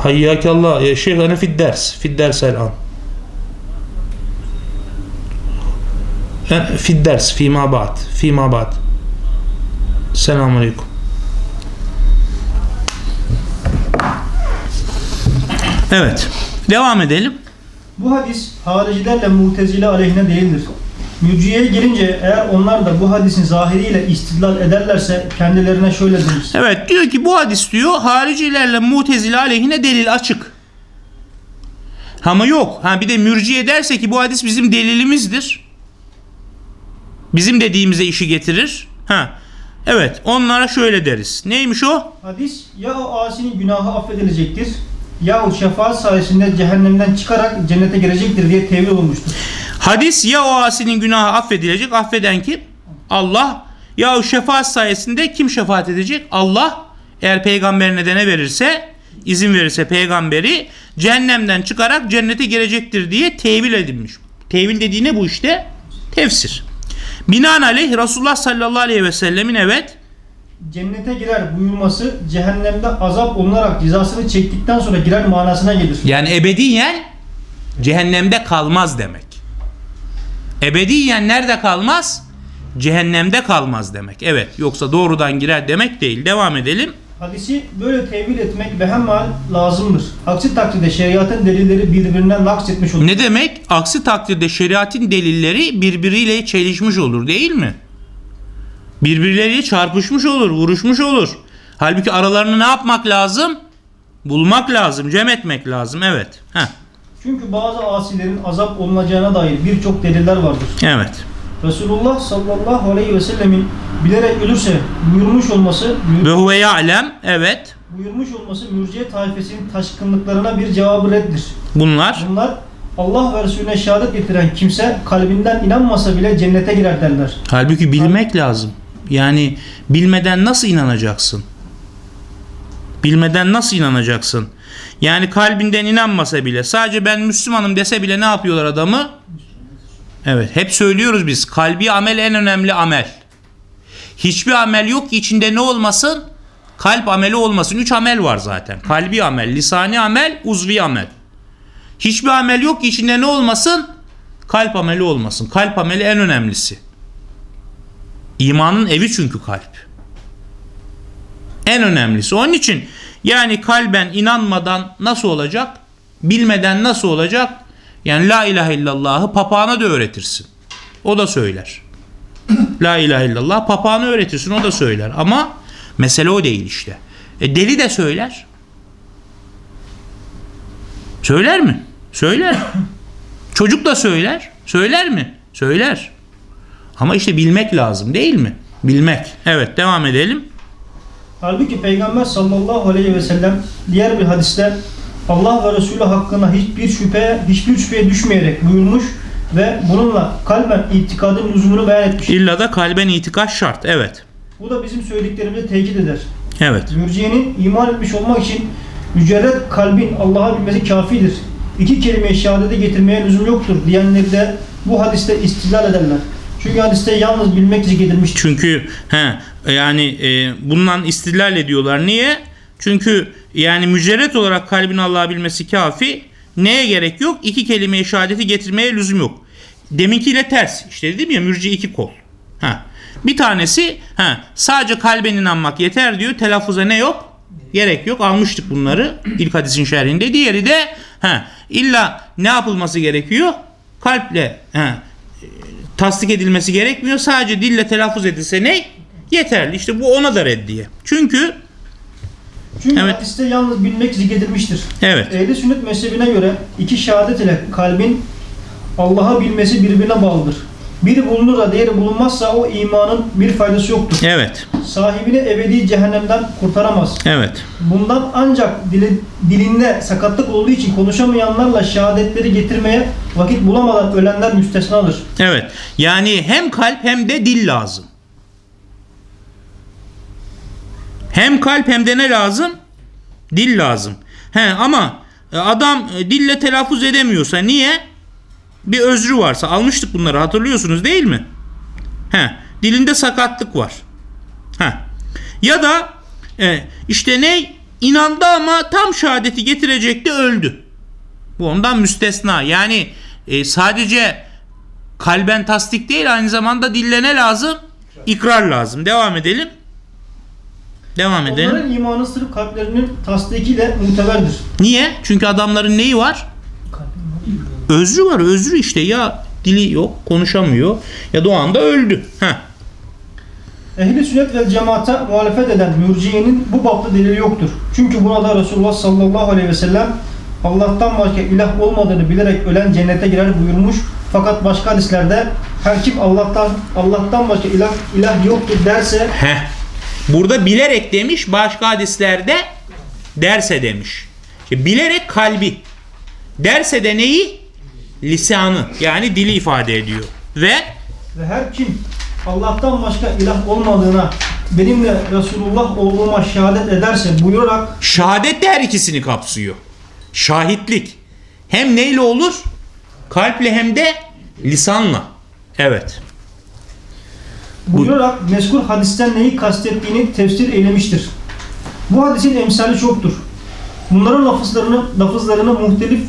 Hayyakallah. Ya e, şeyh ana fid ders. Fid ders el an. E, fid ders. Fima ba'd. Fima ba'd. Selamun aleyküm. Evet. Devam edelim. Bu hadis haricilerle mutezile aleyhine değildir. Mürciyeye gelince eğer onlar da bu hadisin zahiriyle istidlal ederlerse kendilerine şöyle denir. Evet diyor ki bu hadis diyor haricilerle mutezile aleyhine delil açık. Ama yok. Ha bir de mürciye derse ki bu hadis bizim delilimizdir. Bizim dediğimize işi getirir. Ha. Evet onlara şöyle deriz. Neymiş o? Hadis ya o asinin günahı affedilecektir yahut şefaat sayesinde cehennemden çıkarak cennete girecektir diye tevil olmuştur. Hadis ya o asinin günahı affedilecek. Affeden kim? Allah. Ya şefaat sayesinde kim şefaat edecek? Allah. Eğer peygamberine de ne verirse, izin verirse peygamberi cehennemden çıkarak cennete girecektir diye tevil edilmiş. Tevil dediği ne bu işte? Tefsir. Binaenaleyh Resulullah sallallahu aleyhi ve sellemin evet Cennete girer buyurması cehennemde azap olunarak cezasını çektikten sonra girer manasına gelir. yani ebediyen cehennemde kalmaz demek. Ebediyen nerede kalmaz? Cehennemde kalmaz demek. Evet yoksa doğrudan girer demek değil. Devam edelim. Hadisi böyle tevil etmek ve hemen lazımdır. Aksi takdirde şeriatın delilleri birbirinden naks etmiş olur. Ne demek? Aksi takdirde şeriatın delilleri birbiriyle çelişmiş olur değil mi? Birbirleriyle çarpışmış olur, vuruşmuş olur. Halbuki aralarını ne yapmak lazım? Bulmak lazım, cem etmek lazım. Evet. Heh. Çünkü bazı asilerin azap olunacağına dair birçok deliller vardır. Evet. Resulullah sallallahu aleyhi ve sellemin bilerek ölürse buyurmuş olması Ve huve ya'lem. Evet. buyurmuş olması mürciye taifesinin taşkınlıklarına bir cevabı reddir. Bunlar. Bunlar Allah ve Resulüne şehadet getiren kimse kalbinden inanmasa bile cennete girer derler. Halbuki bilmek lazım. Yani bilmeden nasıl inanacaksın? Bilmeden nasıl inanacaksın? Yani kalbinden inanmasa bile sadece ben Müslümanım dese bile ne yapıyorlar adamı? Evet hep söylüyoruz biz kalbi amel en önemli amel. Hiçbir amel yok ki içinde ne olmasın? Kalp ameli olmasın. Üç amel var zaten. Kalbi amel, lisani amel, uzvi amel. Hiçbir amel yok ki içinde ne olmasın? Kalp ameli olmasın. Kalp ameli en önemlisi. İmanın evi çünkü kalp. En önemlisi. Onun için yani kalben inanmadan nasıl olacak? Bilmeden nasıl olacak? Yani la ilahe illallah'ı papağana da öğretirsin. O da söyler. la ilahe illallah papağana öğretirsin o da söyler. Ama mesele o değil işte. E deli de söyler. Söyler mi? Söyler. Çocuk da söyler. Söyler mi? Söyler. Ama işte bilmek lazım değil mi? Bilmek. Evet devam edelim. Halbuki Peygamber sallallahu aleyhi ve sellem diğer bir hadiste Allah ve Resulü hakkında hiçbir şüphe hiçbir şüpheye düşmeyerek buyurmuş ve bununla kalben itikadın lüzumunu beyan etmiş. İlla da kalben itikat şart. Evet. Bu da bizim söylediklerimizi tekit eder. Evet. Mürciyenin iman etmiş olmak için mücerred kalbin Allah'a bilmesi kafidir. İki kelime şehadete getirmeye lüzum yoktur diyenleri de bu hadiste istilal ederler. Çünkü hadiste yalnız bilmek zikredilmiştir. Çünkü he, yani e, bundan istilal ediyorlar. Niye? Çünkü yani mücerret olarak kalbin Allah'ı bilmesi kafi. Neye gerek yok? İki kelime şehadeti getirmeye lüzum yok. Deminkiyle ters. İşte dedim ya mürci iki kol. Ha. Bir tanesi ha, sadece kalben inanmak yeter diyor. Telaffuza ne yok? Gerek yok. Almıştık bunları ilk hadisin şerhinde. Diğeri de ha, illa ne yapılması gerekiyor? Kalple ha, tasdik edilmesi gerekmiyor. Sadece dille telaffuz edilse ne? Yeterli. İşte bu ona da reddiye. Çünkü Çünkü Evet. hadiste yalnız bilmek zikredilmiştir. evet. Ehli sünnet mezhebine göre iki şehadet ile kalbin Allah'a bilmesi birbirine bağlıdır. Biri bulunur da diğeri bulunmazsa o imanın bir faydası yoktur. Evet. Sahibini ebedi cehennemden kurtaramaz. Evet. Bundan ancak dili, dilinde sakatlık olduğu için konuşamayanlarla şehadetleri getirmeye vakit bulamadan ölenler müstesnadır. Evet. Yani hem kalp hem de dil lazım. Hem kalp hem de ne lazım? Dil lazım. He ama adam e, dille telaffuz edemiyorsa niye? Bir özrü varsa almıştık bunları hatırlıyorsunuz değil mi? He, dilinde sakatlık var. He. Ya da e, işte ne? İnandı ama tam şehadeti getirecekti öldü. Bu ondan müstesna. Yani e, sadece kalben tasdik değil aynı zamanda dille ne lazım? İkrar lazım. Devam edelim. Devam edelim. Onların imanı sırf kalplerinin tasdikiyle muteberdir. Niye? Çünkü adamların neyi var? Özrü var. Özrü işte ya dili yok, konuşamıyor ya da o anda öldü. Heh. Ehli sünnet ve cemaate muhalefet eden mürciyenin bu bapta delili yoktur. Çünkü buna da Resulullah sallallahu aleyhi ve sellem Allah'tan başka ilah olmadığını bilerek ölen cennete girer buyurmuş. Fakat başka hadislerde her kim Allah'tan Allah'tan başka ilah ilah yoktur derse Heh. Burada bilerek demiş, başka hadislerde derse demiş. İşte bilerek kalbi. Derse de neyi? Lisanı yani dili ifade ediyor. Ve ve her kim Allah'tan başka ilah olmadığına benimle Resulullah olduğuma şehadet ederse buyurarak şehadet de her ikisini kapsıyor. Şahitlik. Hem neyle olur? Kalple hem de lisanla. Evet. buyurarak mezkur hadisten neyi kastettiğini tefsir eylemiştir. Bu hadisin emsali çoktur. Bunların lafızlarını, lafızlarını muhtelif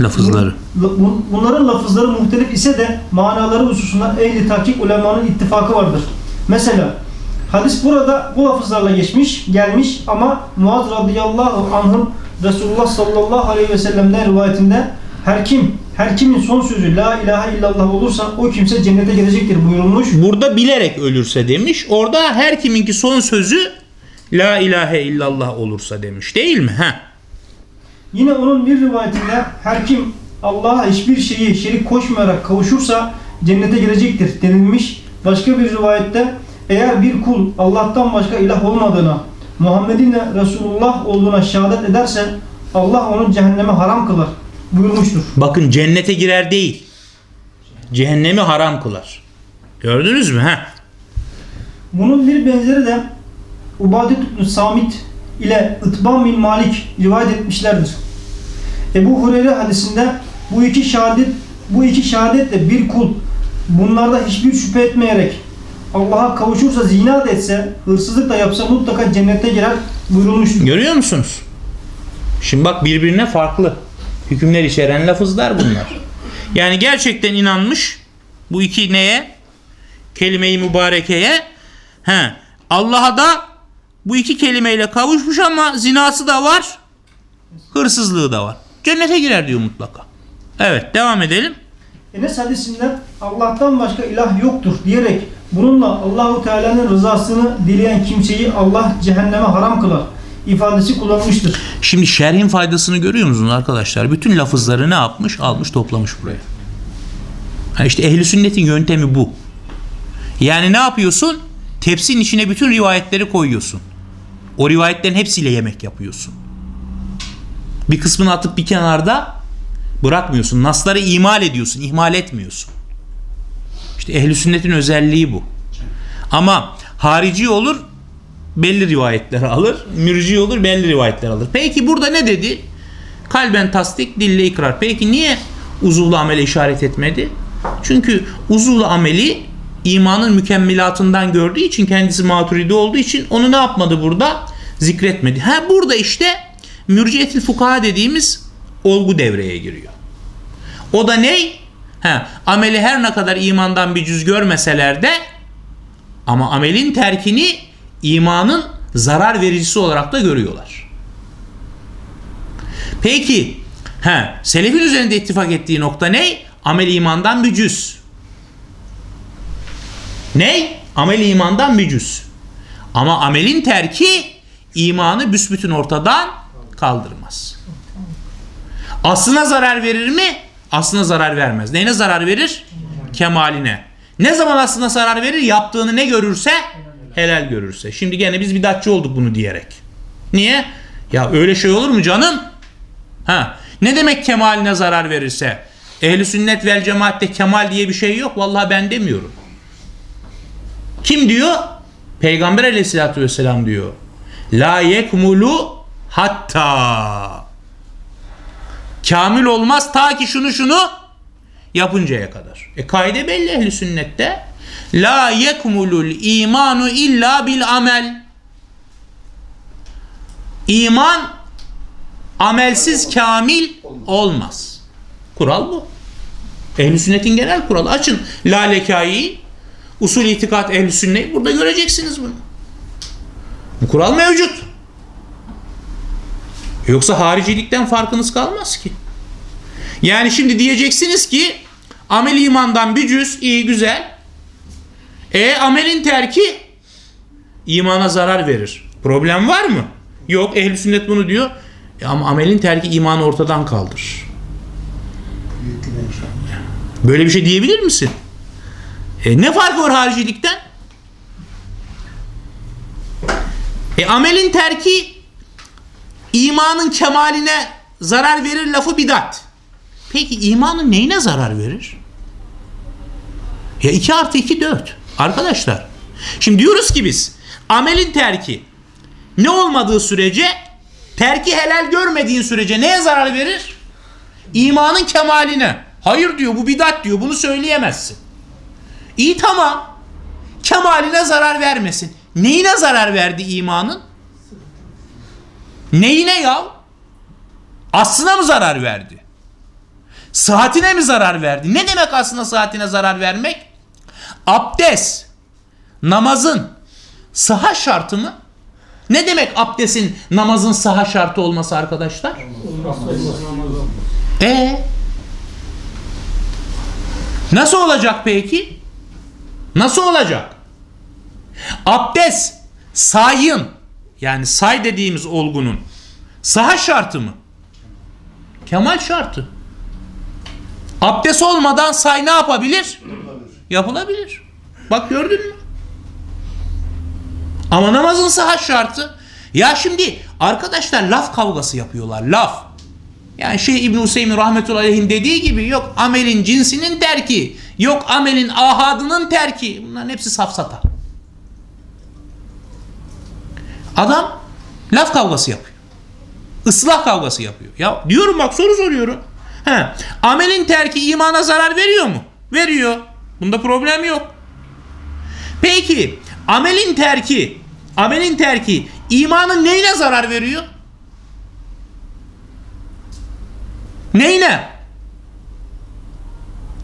Lafızları. Bu- Bunların lafızları muhtelif ise de manaları hususunda ehli tahkik ulemanın ittifakı vardır. Mesela hadis burada bu lafızlarla geçmiş, gelmiş ama Muaz radıyallahu anh'ın Resulullah sallallahu aleyhi ve sellem'den rivayetinde her kim, her kimin son sözü la ilahe illallah olursa o kimse cennete girecektir buyurulmuş. Burada bilerek ölürse demiş. Orada her kiminki son sözü La ilahe illallah olursa demiş. Değil mi? Heh. Yine onun bir rivayetinde her kim Allah'a hiçbir şeyi şerik koşmayarak kavuşursa cennete girecektir denilmiş. Başka bir rivayette eğer bir kul Allah'tan başka ilah olmadığına, Muhammed'in Resulullah olduğuna şehadet ederse Allah onu cehenneme haram kılar buyurmuştur. Bakın cennete girer değil. Cehennemi haram kılar. Gördünüz mü? Heh. Bunun bir benzeri de Ubadet Samit ile İtban bin Malik rivayet etmişlerdir. Ebu Hureyre hadisinde bu iki şehadet bu iki şehadetle bir kul bunlarda hiçbir şüphe etmeyerek Allah'a kavuşursa zina da etse, hırsızlık da yapsa mutlaka cennete girer buyurulmuştur. Görüyor musunuz? Şimdi bak birbirine farklı hükümler içeren lafızlar bunlar. Yani gerçekten inanmış bu iki neye? Kelime-i mübarekeye. He. Allah'a da bu iki kelimeyle kavuşmuş ama zinası da var. Hırsızlığı da var. Cennete girer diyor mutlaka. Evet devam edelim. Enes hadisinden Allah'tan başka ilah yoktur diyerek bununla Allahu Teala'nın rızasını dileyen kimseyi Allah cehenneme haram kılar ifadesi kullanılmıştır. Şimdi şerhin faydasını görüyor musunuz arkadaşlar? Bütün lafızları ne yapmış? Almış toplamış buraya. Ha işte ehli sünnetin yöntemi bu. Yani ne yapıyorsun? Tepsinin içine bütün rivayetleri koyuyorsun. O rivayetlerin hepsiyle yemek yapıyorsun. Bir kısmını atıp bir kenarda bırakmıyorsun. Nasları imal ediyorsun, ihmal etmiyorsun. İşte ehli sünnetin özelliği bu. Ama harici olur belli rivayetleri alır. Mürci olur belli rivayetler alır. Peki burada ne dedi? Kalben tasdik, dille ikrar. Peki niye uzuvlu amele işaret etmedi? Çünkü uzuvlu ameli imanın mükemmelatından gördüğü için kendisi maturidi olduğu için onu ne yapmadı burada? Zikretmedi. Ha burada işte mürciyetil fukaha dediğimiz olgu devreye giriyor. O da ne? Ha, ameli her ne kadar imandan bir cüz görmeseler de ama amelin terkini imanın zarar vericisi olarak da görüyorlar. Peki, he, selefin üzerinde ittifak ettiği nokta ne? Amel imandan bir cüz. Ne? Amel imandan bir. Ama amelin terki imanı büsbütün ortadan kaldırmaz. Aslına zarar verir mi? Aslına zarar vermez. Neyine zarar verir? Kemaline. Ne zaman aslına zarar verir? Yaptığını ne görürse helal görürse. Şimdi gene biz bidatçı olduk bunu diyerek. Niye? Ya öyle şey olur mu canım? Ha. Ne demek kemaline zarar verirse? Ehli sünnet vel cemaatte kemal diye bir şey yok. Vallahi ben demiyorum. Kim diyor? Peygamber aleyhissalatü vesselam diyor. La yekmulu hatta. Kamil olmaz ta ki şunu şunu yapıncaya kadar. E kaide belli ehli sünnette. La yekmulul imanu illa bil amel. İman amelsiz kamil olmaz. Kural bu. Ehl-i sünnetin genel kuralı. Açın Lalekai'yi, usul itikat ehl-i sünnet burada göreceksiniz bunu. Bu kural mevcut. Yoksa haricilikten farkınız kalmaz ki. Yani şimdi diyeceksiniz ki amel imandan bir cüz iyi güzel. E amelin terki imana zarar verir. Problem var mı? Yok ehl sünnet bunu diyor. E ama amelin terki imanı ortadan kaldır. Böyle bir şey diyebilir misin? E ne farkı var haricilikten? E amelin terki imanın kemaline zarar verir lafı bidat. Peki imanın neyine zarar verir? Ya 2 artı 2 4. Arkadaşlar şimdi diyoruz ki biz amelin terki ne olmadığı sürece terki helal görmediğin sürece neye zarar verir? İmanın kemaline. Hayır diyor bu bidat diyor bunu söyleyemezsin. İyi tamam. Kemaline zarar vermesin. Neyine zarar verdi imanın? Neyine ya? Aslına mı zarar verdi? Sıhhatine mi zarar verdi? Ne demek aslında sıhhatine zarar vermek? Abdest, namazın sıha şartı mı? Ne demek abdestin namazın sıha şartı olması arkadaşlar? E Nasıl olacak peki? Nasıl olacak? Abdest sayın yani say dediğimiz olgunun saha şartı mı? Kemal şartı. Abdest olmadan say ne yapabilir? Yapılabilir. Bak gördün mü? Ama namazın saha şartı. Ya şimdi arkadaşlar laf kavgası yapıyorlar. Laf. Yani şey İbn Hüseyin rahmetullahi aleyhin dediği gibi yok amelin cinsinin terki, yok amelin ahadının terki. Bunların hepsi safsata. Adam laf kavgası yapıyor. Islah kavgası yapıyor. Ya diyorum bak soru soruyorum. He, amelin terki imana zarar veriyor mu? Veriyor. Bunda problem yok. Peki amelin terki amelin terki imanın neyine zarar veriyor? Neyine?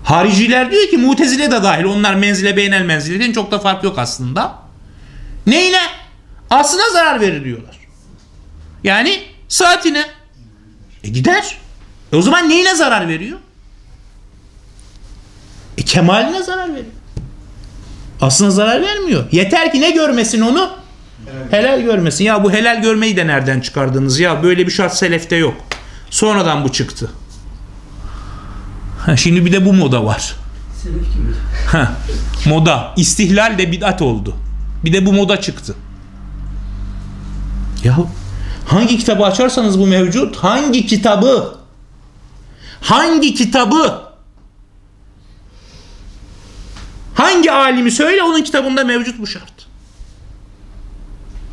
Hariciler diyor ki mutezile de dahil onlar menzile beynel menzileden çok da fark yok aslında. Neyine? Aslına zarar verir diyorlar. Yani saatine. E gider. E o zaman neyine zarar veriyor? E kemaline zarar veriyor. Aslına zarar vermiyor. Yeter ki ne görmesin onu? Helal görmesin. Ya bu helal görmeyi de nereden çıkardınız ya? Böyle bir şart selefte yok. Sonradan bu çıktı. Ha, şimdi bir de bu moda var. Ha, moda. İstihlal de bid'at oldu. Bir de bu moda çıktı. Ya hangi kitabı açarsanız bu mevcut. Hangi kitabı? Hangi kitabı? Hangi alimi söyle onun kitabında mevcut bu şart.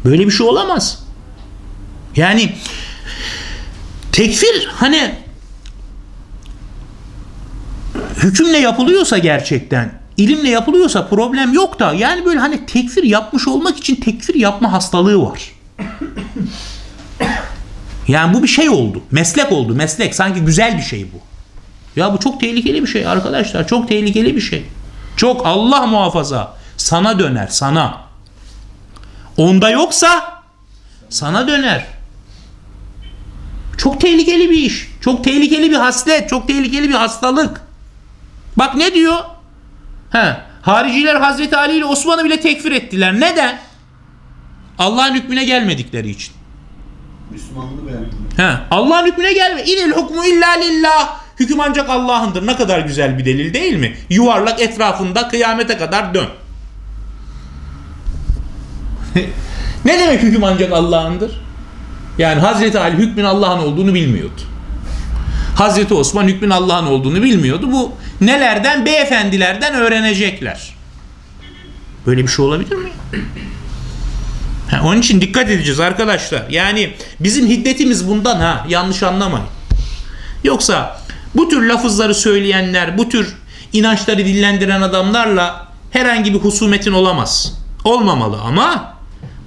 Böyle bir şey olamaz. Yani tekfir hani hükümle yapılıyorsa gerçekten ilimle yapılıyorsa problem yok da yani böyle hani tekfir yapmış olmak için tekfir yapma hastalığı var. Yani bu bir şey oldu. Meslek oldu. Meslek. Sanki güzel bir şey bu. Ya bu çok tehlikeli bir şey arkadaşlar. Çok tehlikeli bir şey. Çok Allah muhafaza. Sana döner. Sana. Onda yoksa sana döner. Çok tehlikeli bir iş. Çok tehlikeli bir haslet. Çok tehlikeli bir hastalık. Bak ne diyor? He, hariciler Hazreti Ali ile Osman'ı bile tekfir ettiler. Neden? Allah'ın hükmüne gelmedikleri için. Müslümanlığı beğendim. He, Allah'ın hükmüne gelme. İnil hukmu illa lillah. Hüküm ancak Allah'ındır. Ne kadar güzel bir delil değil mi? Yuvarlak etrafında kıyamete kadar dön. ne demek hüküm ancak Allah'ındır? Yani Hazreti Ali hükmün Allah'ın olduğunu bilmiyordu. Hazreti Osman hükmün Allah'ın olduğunu bilmiyordu. Bu nelerden? Beyefendilerden öğrenecekler. Böyle bir şey olabilir mi? Ha, onun için dikkat edeceğiz arkadaşlar. Yani bizim hiddetimiz bundan ha. Yanlış anlamayın. Yoksa bu tür lafızları söyleyenler, bu tür inançları dillendiren adamlarla herhangi bir husumetin olamaz. Olmamalı ama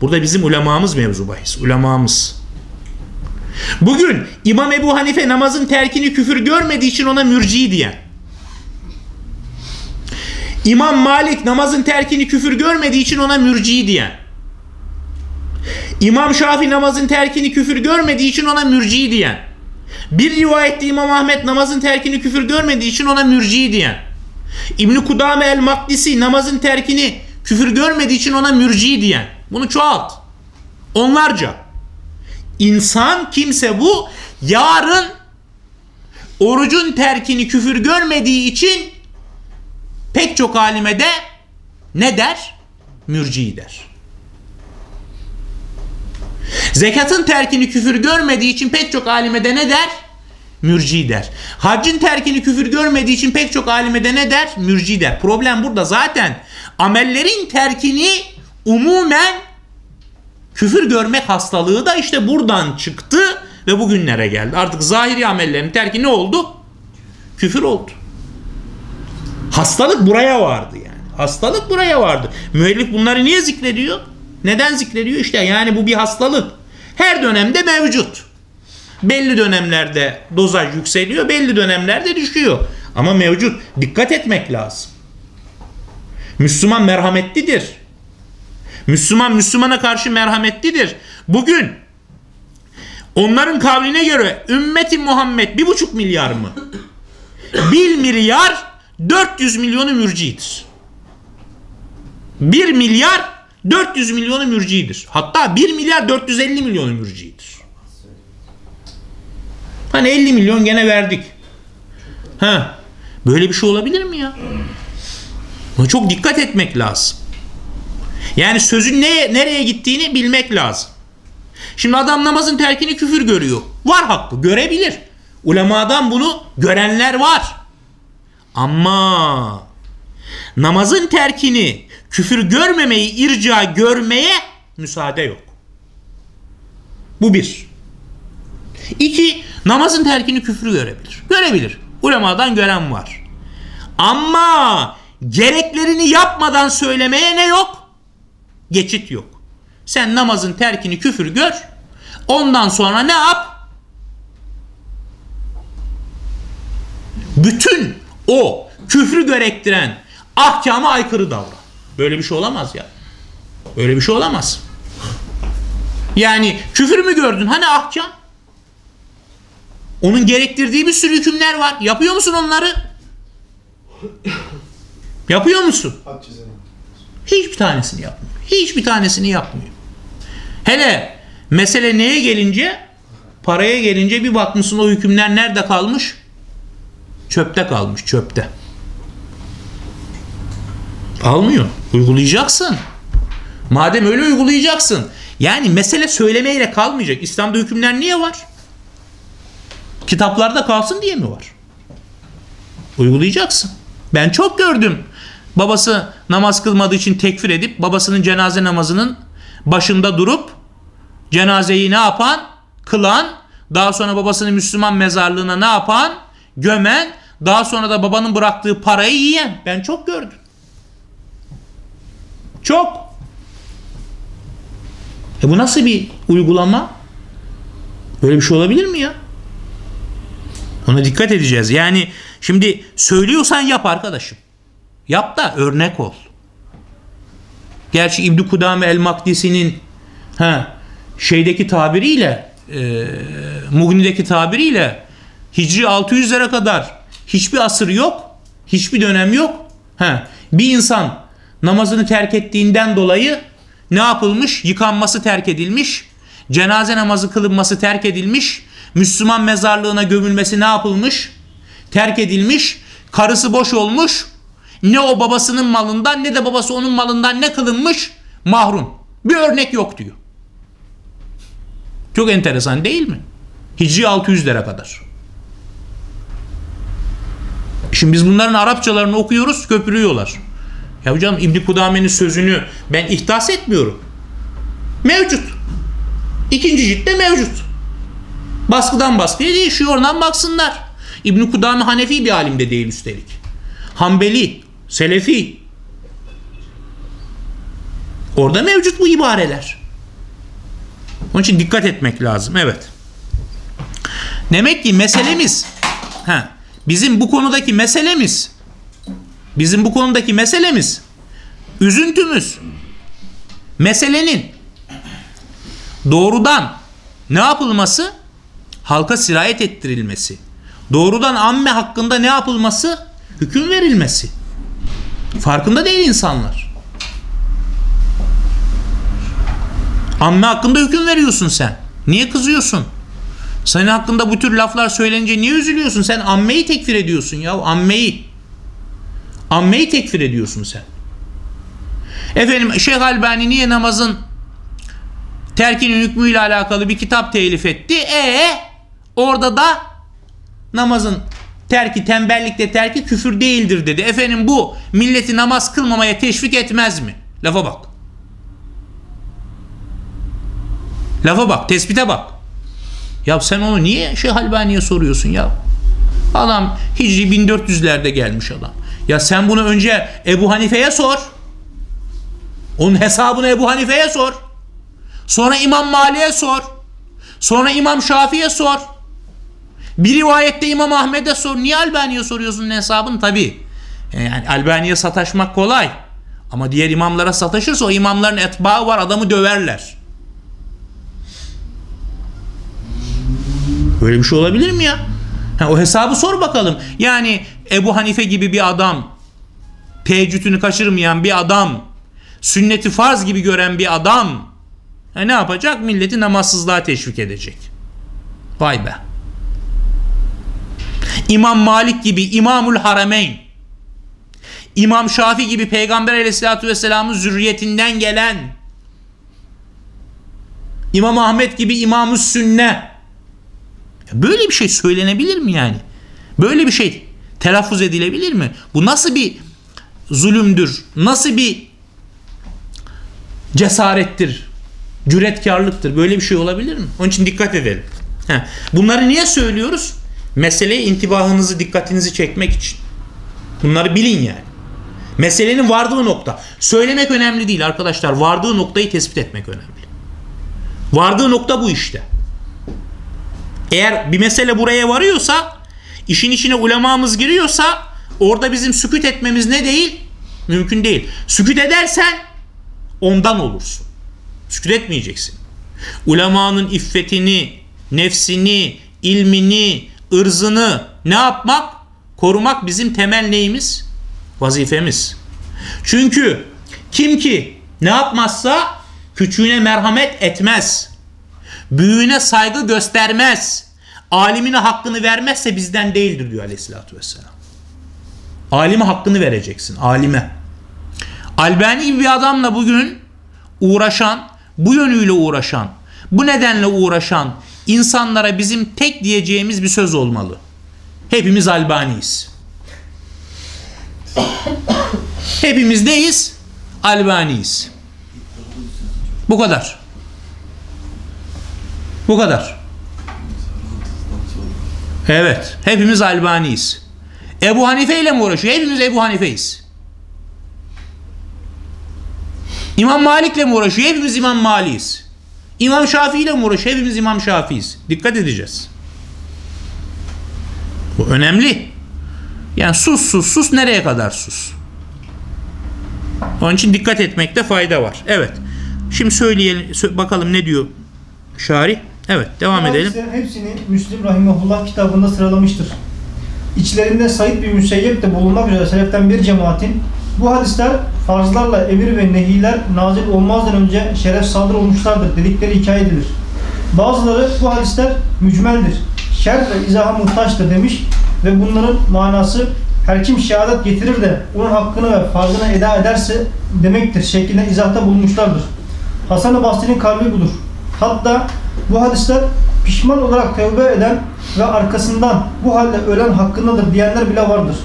burada bizim ulemamız mevzu bahis. Ulemamız. Bugün İmam Ebu Hanife namazın terkini küfür görmediği için ona mürci diyen. İmam Malik namazın terkini küfür görmediği için ona mürci diyen. İmam Şafii namazın terkini küfür görmediği için ona mürci diyen. Bir rivayette İmam Ahmet namazın terkini küfür görmediği için ona mürci diyen. İbn Kudame el Makdisi namazın terkini küfür görmediği için ona mürci diyen. Bunu çoğalt. Onlarca. İnsan kimse bu yarın orucun terkini küfür görmediği için pek çok alime de ne der? Mürci der. Zekatın terkini küfür görmediği için pek çok alime de ne der? Mürci der. Haccın terkini küfür görmediği için pek çok alime de ne der? Mürci der. Problem burada zaten amellerin terkini umumen küfür görmek hastalığı da işte buradan çıktı ve bugünlere geldi. Artık zahiri amellerin terki ne oldu? Küfür oldu. Hastalık buraya vardı yani. Hastalık buraya vardı. Müellif bunları niye zikrediyor? Neden zikrediyor? İşte yani bu bir hastalık. Her dönemde mevcut. Belli dönemlerde dozaj yükseliyor, belli dönemlerde düşüyor. Ama mevcut. Dikkat etmek lazım. Müslüman merhametlidir. Müslüman Müslümana karşı merhametlidir. Bugün onların kavline göre ümmeti Muhammed bir buçuk milyar mı? Bir milyar 400 milyonu mürcidir. 1 milyar 400 milyonu mürcidir. Hatta 1 milyar 450 milyonu mürcidir. Hani 50 milyon gene verdik. Ha, böyle bir şey olabilir mi ya? Buna çok dikkat etmek lazım. Yani sözün neye, nereye gittiğini bilmek lazım. Şimdi adam namazın terkini küfür görüyor. Var hakkı görebilir. Ulemadan bunu görenler var. Ama namazın terkini küfür görmemeyi irca görmeye müsaade yok. Bu bir. İki, namazın terkini küfür görebilir. Görebilir. Ulemadan gören var. Ama gereklerini yapmadan söylemeye ne yok? Geçit yok. Sen namazın terkini küfür gör. Ondan sonra ne yap? Bütün o küfrü gerektiren ahkama aykırı davran. Böyle bir şey olamaz ya. Böyle bir şey olamaz. Yani küfür mü gördün? Hani ahkam? Onun gerektirdiği bir sürü hükümler var. Yapıyor musun onları? Yapıyor musun? Hiçbir tanesini yapmıyor. Hiçbir tanesini yapmıyor. Hele mesele neye gelince? Paraya gelince bir bakmışsın o hükümler nerede kalmış? Çöpte kalmış, çöpte. Almıyor. Uygulayacaksın. Madem öyle uygulayacaksın. Yani mesele söylemeyle kalmayacak. İslam'da hükümler niye var? Kitaplarda kalsın diye mi var? Uygulayacaksın. Ben çok gördüm. Babası namaz kılmadığı için tekfir edip babasının cenaze namazının başında durup cenazeyi ne yapan? Kılan, daha sonra babasının Müslüman mezarlığına ne yapan? Gömen, daha sonra da babanın bıraktığı parayı yiyen. Ben çok gördüm. Çok. E bu nasıl bir uygulama? Böyle bir şey olabilir mi ya? Ona dikkat edeceğiz. Yani şimdi söylüyorsan yap arkadaşım. Yap da örnek ol. Gerçi İbn Kudame el Makdisi'nin şeydeki tabiriyle e, Mughni'deki tabiriyle Hicri 600'lere kadar hiçbir asır yok. Hiçbir dönem yok. Ha, bir insan namazını terk ettiğinden dolayı ne yapılmış? Yıkanması terk edilmiş. Cenaze namazı kılınması terk edilmiş. Müslüman mezarlığına gömülmesi ne yapılmış? Terk edilmiş. Karısı boş olmuş. Ne o babasının malından ne de babası onun malından ne kılınmış? Mahrum. Bir örnek yok diyor. Çok enteresan değil mi? Hicri 600'lere kadar. Şimdi biz bunların Arapçalarını okuyoruz, köpürüyorlar. Ya hocam İbn Kudame'nin sözünü ben ihtas etmiyorum. Mevcut. İkinci ciltte mevcut. Baskıdan baskıya değişiyor. Oradan baksınlar. İbn Kudame Hanefi bir alim de değil üstelik. Hanbeli, Selefi. Orada mevcut bu ibareler. Onun için dikkat etmek lazım. Evet. Demek ki meselemiz ha, bizim bu konudaki meselemiz bizim bu konudaki meselemiz üzüntümüz meselenin Doğrudan ne yapılması? Halka sirayet ettirilmesi. Doğrudan amme hakkında ne yapılması? Hüküm verilmesi. Farkında değil insanlar. Amme hakkında hüküm veriyorsun sen. Niye kızıyorsun? Senin hakkında bu tür laflar söylenince niye üzülüyorsun? Sen ammeyi tekfir ediyorsun ya. Ammeyi. Ammeyi tekfir ediyorsun sen. Efendim Şeyh Albani niye namazın terkinin hükmüyle alakalı bir kitap telif etti? E orada da namazın terki tembellikte terki küfür değildir dedi. Efendim bu milleti namaz kılmamaya teşvik etmez mi? Lafa bak. Lafa bak, tespite bak. Ya sen onu niye Şeyh Albani'ye soruyorsun ya? Adam Hicri 1400'lerde gelmiş adam. Ya sen bunu önce Ebu Hanife'ye sor. Onun hesabını Ebu Hanife'ye sor. Sonra İmam Mali'ye sor. Sonra İmam Şafii'ye sor. Bir rivayette İmam Ahmet'e sor. Niye Albani'ye soruyorsun hesabını? Tabi. Yani Albani'ye sataşmak kolay. Ama diğer imamlara sataşırsa o imamların etbaı var adamı döverler. Böyle bir şey olabilir mi ya? Ha, o hesabı sor bakalım. Yani Ebu Hanife gibi bir adam, teheccüdünü kaçırmayan bir adam, sünneti farz gibi gören bir adam ha, ne yapacak? Milleti namazsızlığa teşvik edecek. Vay be. İmam Malik gibi İmamul Harameyn, İmam Şafi gibi Peygamber aleyhissalatü vesselamın zürriyetinden gelen, İmam Ahmet gibi İmam-ı Sünne, Böyle bir şey söylenebilir mi yani? Böyle bir şey telaffuz edilebilir mi? Bu nasıl bir zulümdür? Nasıl bir cesarettir? Cüretkarlıktır. Böyle bir şey olabilir mi? Onun için dikkat edelim. Bunları niye söylüyoruz? Meseleye intibahınızı, dikkatinizi çekmek için. Bunları bilin yani. Meselenin vardığı nokta. Söylemek önemli değil arkadaşlar. Vardığı noktayı tespit etmek önemli. Vardığı nokta bu işte. Eğer bir mesele buraya varıyorsa, işin içine ulemamız giriyorsa orada bizim süküt etmemiz ne değil? Mümkün değil. Süküt edersen ondan olursun. Süküt etmeyeceksin. Ulemanın iffetini, nefsini, ilmini, ırzını ne yapmak? Korumak bizim temel neyimiz? Vazifemiz. Çünkü kim ki ne yapmazsa küçüğüne merhamet etmez büyüğüne saygı göstermez, alimine hakkını vermezse bizden değildir diyor aleyhissalatü vesselam. Alime hakkını vereceksin, alime. Albani gibi bir adamla bugün uğraşan, bu yönüyle uğraşan, bu nedenle uğraşan insanlara bizim tek diyeceğimiz bir söz olmalı. Hepimiz Albaniyiz. Hepimiz neyiz? Albaniyiz. Bu kadar. Bu kadar. Evet. Hepimiz Albaniyiz. Ebu Hanife ile mi uğraşıyor? Hepimiz Ebu Hanifeyiz. İmam Malik ile mi uğraşıyor? Hepimiz İmam Maliyiz. İmam Şafii ile mi uğraşıyor? Hepimiz İmam Şafiiyiz. Dikkat edeceğiz. Bu önemli. Yani sus sus sus nereye kadar sus? Onun için dikkat etmekte fayda var. Evet. Şimdi söyleyelim bakalım ne diyor şarih. Evet devam edelim. Hepsini Müslim Rahimahullah kitabında sıralamıştır. İçlerinde Said bir Müseyyep de bulunmak üzere seleften bir cemaatin bu hadisler farzlarla emir ve nehiler nazil olmazdan önce şeref saldır olmuşlardır dedikleri hikaye edilir. Bazıları bu hadisler mücmeldir, şerh ve izaha muhtaçtır demiş ve bunların manası her kim şehadet getirir de onun hakkını ve farzını eda ederse demektir şeklinde izahta bulmuşlardır. Hasan-ı Basri'nin kalbi budur. Hatta bu hadisler pişman olarak tevbe eden ve arkasından bu halde ölen hakkındadır diyenler bile vardır.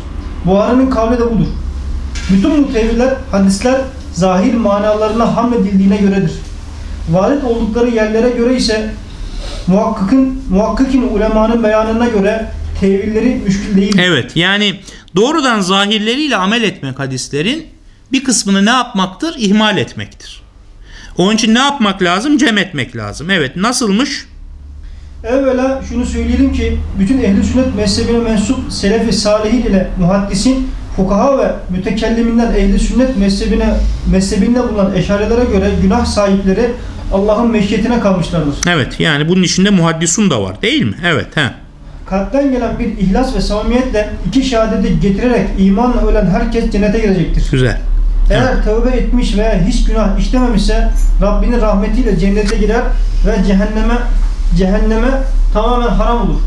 Buhari'nin kavli de budur. Bütün bu tevirler, hadisler zahir manalarına hamledildiğine göredir. Varit oldukları yerlere göre ise muhakkakın, muhakkikin ulemanın beyanına göre tevilleri müşkül değil. Evet yani doğrudan zahirleriyle amel etmek hadislerin bir kısmını ne yapmaktır? İhmal etmektir. Onun için ne yapmak lazım? Cem etmek lazım. Evet nasılmış? Evvela şunu söyleyelim ki bütün ehli sünnet mezhebine mensup selefi salihin ile muhaddisin fukaha ve mütekelliminden ehli sünnet mezhebine mezhebinde bulunan eşarelere göre günah sahipleri Allah'ın meşiyetine kalmışlardır. Evet yani bunun içinde muhaddisun da var değil mi? Evet. He. Kalpten gelen bir ihlas ve samimiyetle iki şehadeti getirerek imanla ölen herkes cennete girecektir. Güzel. Eğer tövbe etmiş veya hiç günah işlememişse Rabbinin rahmetiyle cennete girer ve cehenneme cehenneme tamamen haram olur.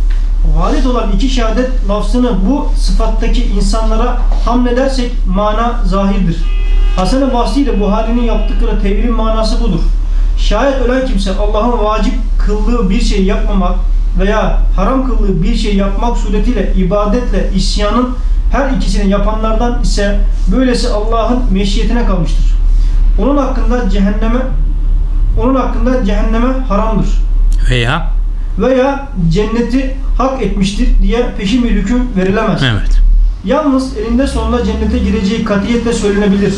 Varid olan iki şehadet lafzını bu sıfattaki insanlara hamledersek mana zahirdir. Hasan-ı Basri ile Buhari'nin yaptıkları tevilin manası budur. Şayet ölen kimse Allah'ın vacip kıldığı bir şey yapmamak veya haram kıldığı bir şey yapmak suretiyle ibadetle isyanın her ikisini yapanlardan ise böylesi Allah'ın meşiyetine kalmıştır. Onun hakkında cehenneme onun hakkında cehenneme haramdır Veya veya cenneti hak etmiştir diye peşin bir hüküm verilemez. evet. Yalnız elinde sonunda cennete gireceği katiyetle söylenebilir.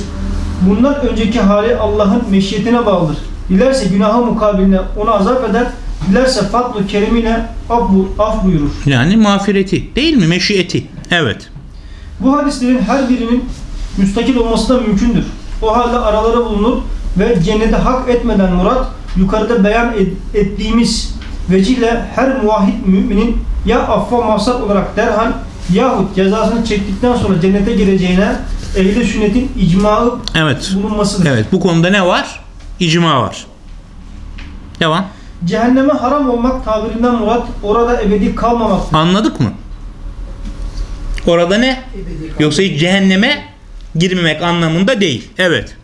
Bundan önceki hali Allah'ın meşiyetine bağlıdır. Dilerse günahı mukabiline onu azap eder, dilerse fatlu kerimiyle af, af buyurur. Yani mağfireti değil mi? Meşiyeti. Evet. Bu hadislerin her birinin müstakil olması da mümkündür. O halde araları bulunur ve cennete hak etmeden murat yukarıda beyan ettiğimiz vecihle her muvahhid müminin ya affa mahsat olarak derhal yahut cezasını çektikten sonra cennete gireceğine ehli sünnetin icmaı Evet. bulunmasıdır. Evet. Bu konuda ne var? İcma var. Devam. Cehenneme haram olmak tabirinden murat orada ebedi kalmamak. Anladık mı? Orada ne? Yoksa hiç cehenneme girmemek anlamında değil. Evet.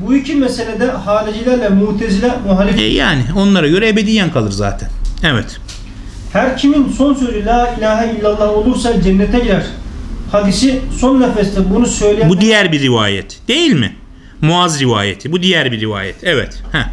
Bu iki meselede haricilerle mutezile muhalif E yani onlara göre ebediyen kalır zaten. Evet. Her kimin son sözü la ilahe illallah olursa cennete girer. Hadisi son nefeste bunu söyleyen Bu diğer bir rivayet. Değil mi? Muaz rivayeti. Bu diğer bir rivayet. Evet. Heh.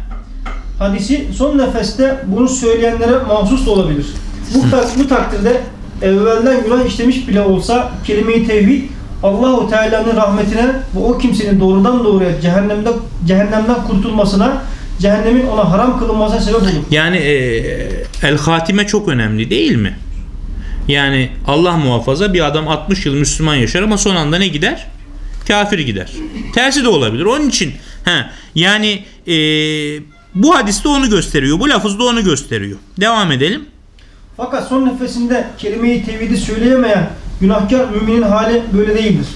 hadisi son nefeste bunu söyleyenlere mahsus da olabilir. Bu, tak, bu takdirde evvelden günah işlemiş bile olsa kelime-i tevhid Allahu Teala'nın rahmetine ve o kimsenin doğrudan doğruya cehennemde cehennemden kurtulmasına cehennemin ona haram kılınmasına sebep olur. Yani e, el hatime çok önemli değil mi? Yani Allah muhafaza bir adam 60 yıl Müslüman yaşar ama son anda ne gider? Kafir gider. Tersi de olabilir. Onun için he, yani e, bu hadiste onu gösteriyor. Bu lafızda onu gösteriyor. Devam edelim. Fakat son nefesinde kelime-i tevhidi söyleyemeyen günahkar müminin hali böyle değildir.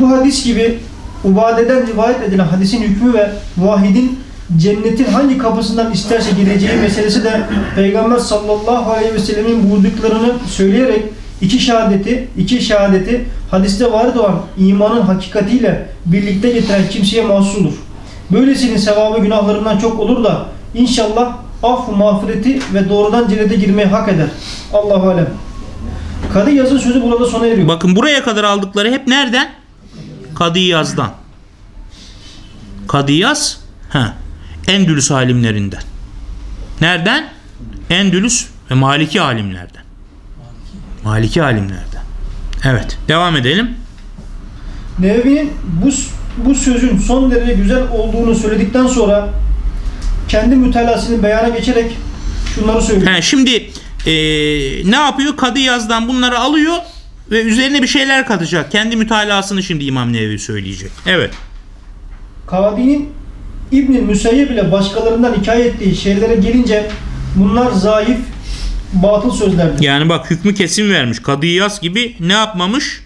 Bu hadis gibi Ubade'den rivayet edilen hadisin hükmü ve vahidin cennetin hangi kapısından isterse gireceği meselesi de Peygamber sallallahu aleyhi ve sellemin buyurduklarını söyleyerek iki şehadeti, iki şehadeti hadiste varid olan imanın hakikatiyle birlikte getiren kimseye mahsus olur. Böylesinin sevabı günahlarından çok olur da inşallah af mağfireti ve doğrudan cennete girmeyi hak eder. Allahu alem. Kadı yazın sözü burada sona eriyor. Bakın buraya kadar aldıkları hep nereden? Kadıyaz'dan. Kadıyaz ha, Endülüs alimlerinden. Nereden? Endülüs ve Maliki alimlerden. Maliki alimlerden. Evet. Devam edelim. Nevevi'nin bu, bu sözün son derece güzel olduğunu söyledikten sonra kendi mütalasını beyana geçerek şunları söylüyor. Ha, şimdi eee, ne yapıyor? Kadıyaz'dan bunları alıyor ve üzerine bir şeyler katacak. Kendi mütalasını şimdi İmam Nevevi söyleyecek. Evet. Kadi'nin İbn-i Müseyyib ile başkalarından hikaye ettiği şeylere gelince bunlar zayıf, batıl sözlerdir. Yani bak hükmü kesin vermiş. Kadıyas gibi ne yapmamış?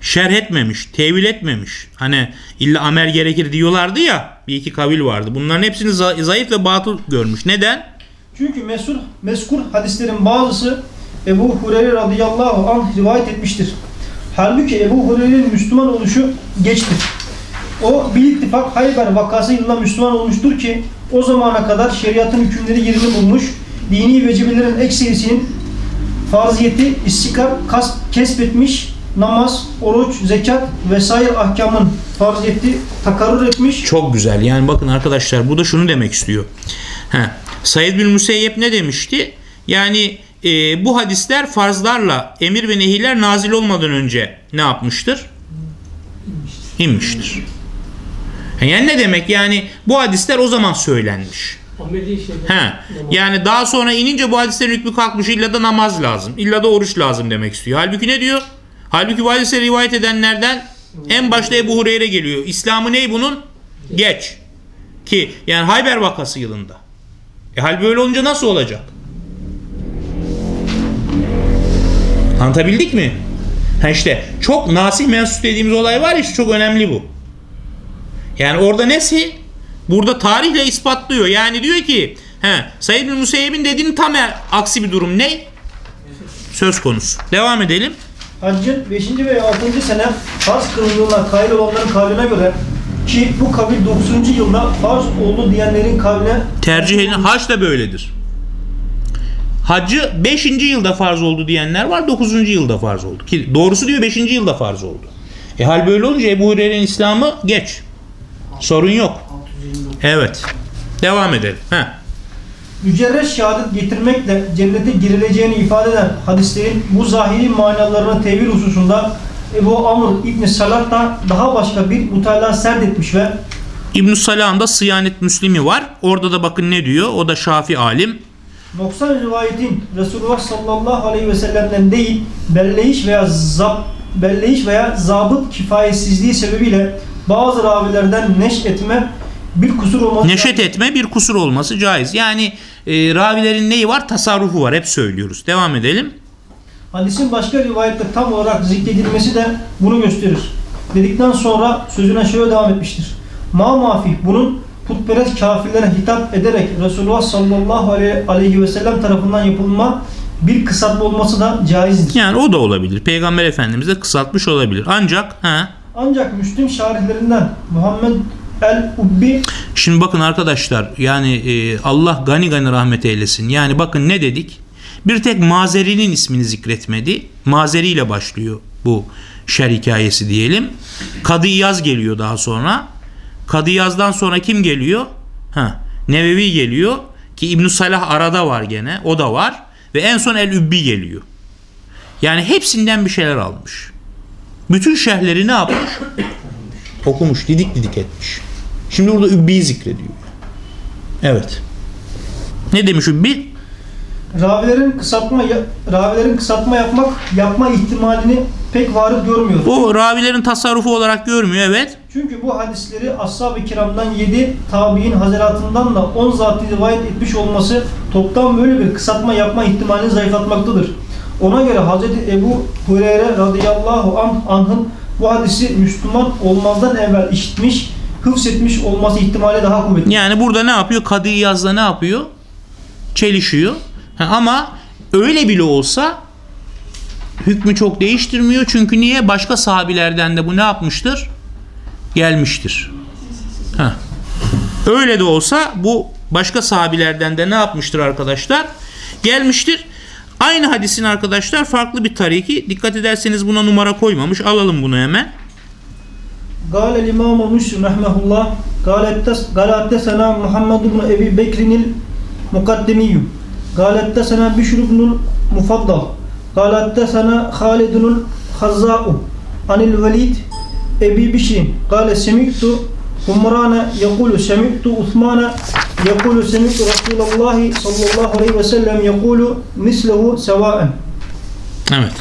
Şerh etmemiş, tevil etmemiş. Hani illa amel gerekir diyorlardı ya. Bir iki kavil vardı. Bunların hepsini za- zayıf ve batıl görmüş. Neden? Çünkü mesur, meskur hadislerin bazısı Ebu Hureyre radıyallahu anh rivayet etmiştir. Halbuki Ebu Hureyre'nin Müslüman oluşu geçtir. O bir ittifak Hayber vakası yılında Müslüman olmuştur ki o zamana kadar şeriatın hükümleri yerini bulmuş, dini vecibelerin ekserisinin farziyeti istikrar kas, kesbetmiş, namaz, oruç, zekat vesaire ahkamın farziyeti takarrur etmiş, Çok güzel. Yani bakın arkadaşlar bu da şunu demek istiyor. He. Said bin Müseyyep ne demişti? Yani e, bu hadisler farzlarla emir ve nehiler nazil olmadan önce ne yapmıştır? İnmiştir. Yani ne demek? Yani bu hadisler o zaman söylenmiş. He. Yani daha sonra inince bu hadislerin hükmü kalkmış illa da namaz lazım. illa da oruç lazım demek istiyor. Halbuki ne diyor? Halbuki bu hadisleri rivayet edenlerden en başta Ebu Hureyre geliyor. İslamı ne bunun? Geç. Ki yani Hayber vakası yılında. E hal böyle olunca nasıl olacak? Anlatabildik mi? Ha işte çok nasih mensup dediğimiz olay var ya çok önemli bu. Yani orada nesi? Burada tarihle ispatlıyor. Yani diyor ki he, Said bin Musayyib'in dediğinin tam er- aksi bir durum ne? Söz konusu. Devam edelim. Haccın 5. ve 6. sene farz kılındığına kail olanların kavline göre ki bu kabil 9. yılda farz oldu diyenlerin kavline Tercih edilen hac da böyledir. Haccı 5. yılda farz oldu diyenler var 9. yılda farz oldu. Ki doğrusu diyor 5. yılda farz oldu. E hal böyle olunca Ebu Hureyre'nin İslam'ı geç. Sorun yok. Evet. Devam edelim. Heh. mücerret şehadet getirmekle cennete girileceğini ifade eden hadislerin bu zahiri manalarını tevil hususunda Ebu Amr İbni Salah da daha başka bir mutala serdetmiş ve İbn-i Salah'ın da Sıyanet Müslimi var. Orada da bakın ne diyor. O da Şafi alim. noksan rivayetin Resulullah sallallahu aleyhi ve sellem'den değil belleyiş veya zab belleyiş veya zabıt kifayetsizliği sebebiyle bazı ravilerden neş etme bir kusur olması Neşet etme bir kusur olması caiz. Yani e, ravilerin neyi var? Tasarrufu var. Hep söylüyoruz. Devam edelim. Hadisin başka rivayette tam olarak zikredilmesi de bunu gösterir. Dedikten sonra sözüne şöyle devam etmiştir. Ma mafi bunun putperest kafirlere hitap ederek Resulullah sallallahu aleyhi, ve sellem tarafından yapılma bir kısaltma olması da caizdir. Yani o da olabilir. Peygamber Efendimiz de kısaltmış olabilir. Ancak ha, Ancak Müslim şarihlerinden Muhammed el-Ubbi Şimdi bakın arkadaşlar yani e, Allah gani gani rahmet eylesin. Yani bakın ne dedik? Bir tek Mazeri'nin ismini zikretmedi. Mazeri ile başlıyor bu şer hikayesi diyelim. Kadı İyaz geliyor daha sonra. Kadı İyaz'dan sonra kim geliyor? Ha, Nevevi geliyor ki İbn Salah arada var gene. O da var ve en son El-Übbi geliyor. Yani hepsinden bir şeyler almış. Bütün şerhleri ne yapmış? Okumuş, didik didik etmiş. Şimdi burada Übbi'yi zikrediyor. Evet. Ne demiş Übbi? Ravilerin kısaltma ravilerin kısaltma yapmak yapma ihtimalini pek varıp görmüyor. O ravilerin tasarrufu olarak görmüyor evet. Çünkü bu hadisleri ashab-ı kiramdan 7 tabi'in hazaratından da 10 zatı rivayet etmiş olması toptan böyle bir kısaltma yapma ihtimalini zayıflatmaktadır. Ona göre Hz. Ebu Hureyre radıyallahu anh, anh'ın bu hadisi Müslüman olmazdan evvel işitmiş, hıfzetmiş olması ihtimali daha kuvvetli. Yani burada ne yapıyor? Kadı İyaz'la ne yapıyor? Çelişiyor. Ha, ama öyle bile olsa hükmü çok değiştirmiyor. Çünkü niye? Başka sahabilerden de bu ne yapmıştır? Gelmiştir. Ha. Öyle de olsa bu başka sahabilerden de ne yapmıştır arkadaşlar? Gelmiştir. Aynı hadisin arkadaşlar farklı bir tariki. Dikkat ederseniz buna numara koymamış. Alalım bunu hemen. Gale limamu müslim rahmehullah. Gale attesena Muhammed ibn Ebi Bekrinil mukaddimiyyum. قال حدثنا بشر بن المفضل قال حدثنا خالد الخزاء عن الوليد أبي بشر قال سمعت عمران يقول سمعت عثمان يقول سمعت رسول الله صلى الله عليه وسلم يقول مثله سواء Evet.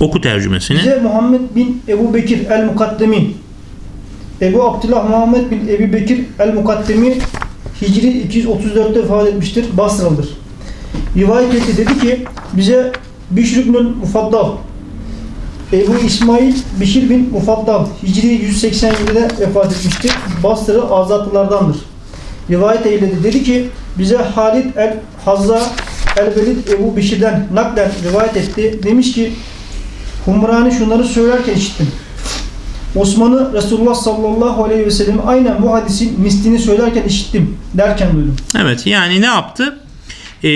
Oku tercümesini. Bize Muhammed bin Ebu Bekir el-Mukaddemi Ebu Abdullah Muhammed bin Ebu Bekir el-Mukaddemi Hicri 234'te vefat etmiştir. Basralıdır. Rivayet etti dedi ki bize Bişr ibn Mufaddal Ebu İsmail Bişir bin Mufaddal Hicri 187'de vefat etmiştir. Basralı azatlılardandır. Rivayet eyledi. Dedi ki bize Halid el-Hazza el-Velid Ebu Bişir'den naklen rivayet etti. Demiş ki Humrani şunları söylerken işittim. Osman'ı Resulullah sallallahu aleyhi ve sellem aynen bu hadisin mislini söylerken işittim derken duydum. Evet yani ne yaptı? Ee,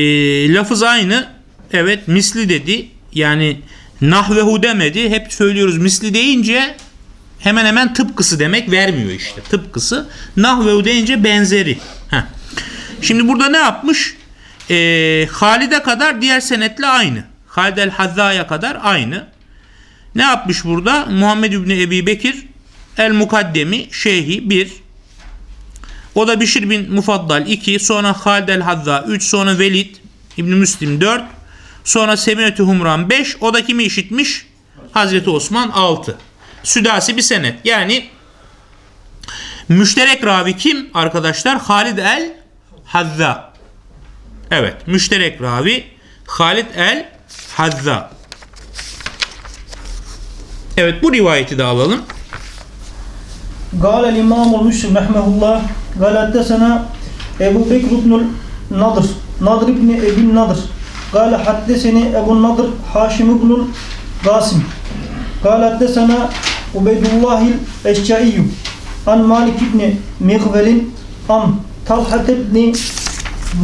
lafız aynı. Evet misli dedi. Yani nahvehu demedi. Hep söylüyoruz misli deyince hemen hemen tıpkısı demek vermiyor işte. Tıpkısı. Nahvehu deyince benzeri. Heh. Şimdi burada ne yapmış? Ee, Halid'e kadar diğer senetle aynı. Halid el Hazza'ya kadar aynı. Ne yapmış burada? Muhammed İbni Ebi Bekir el Mukaddemi Şeyhi 1 o da Bişir bin Mufaddal 2, sonra Halid el Hazza 3, sonra Velid İbn Müslim 4, sonra Semiyetü Humran 5, o da kimi işitmiş? Hazreti Osman 6. Südasi bir senet. Yani Müşterek ravi kim arkadaşlar? Halid el Hazza. Evet, müşterek ravi Halid el Hazza. Evet bu rivayeti de alalım. Gâle l'imâmul müslim rahmehullah gâlettesena Ebu Bekr ibnül Nadır Nadır ibni Ebin Nadır gâle haddeseni Ebu Nadır Haşim ibnül Gasim gâlettesena Ubeydullahil Eşcaiyyü an Malik ibni Mihvelin an Talhat ibni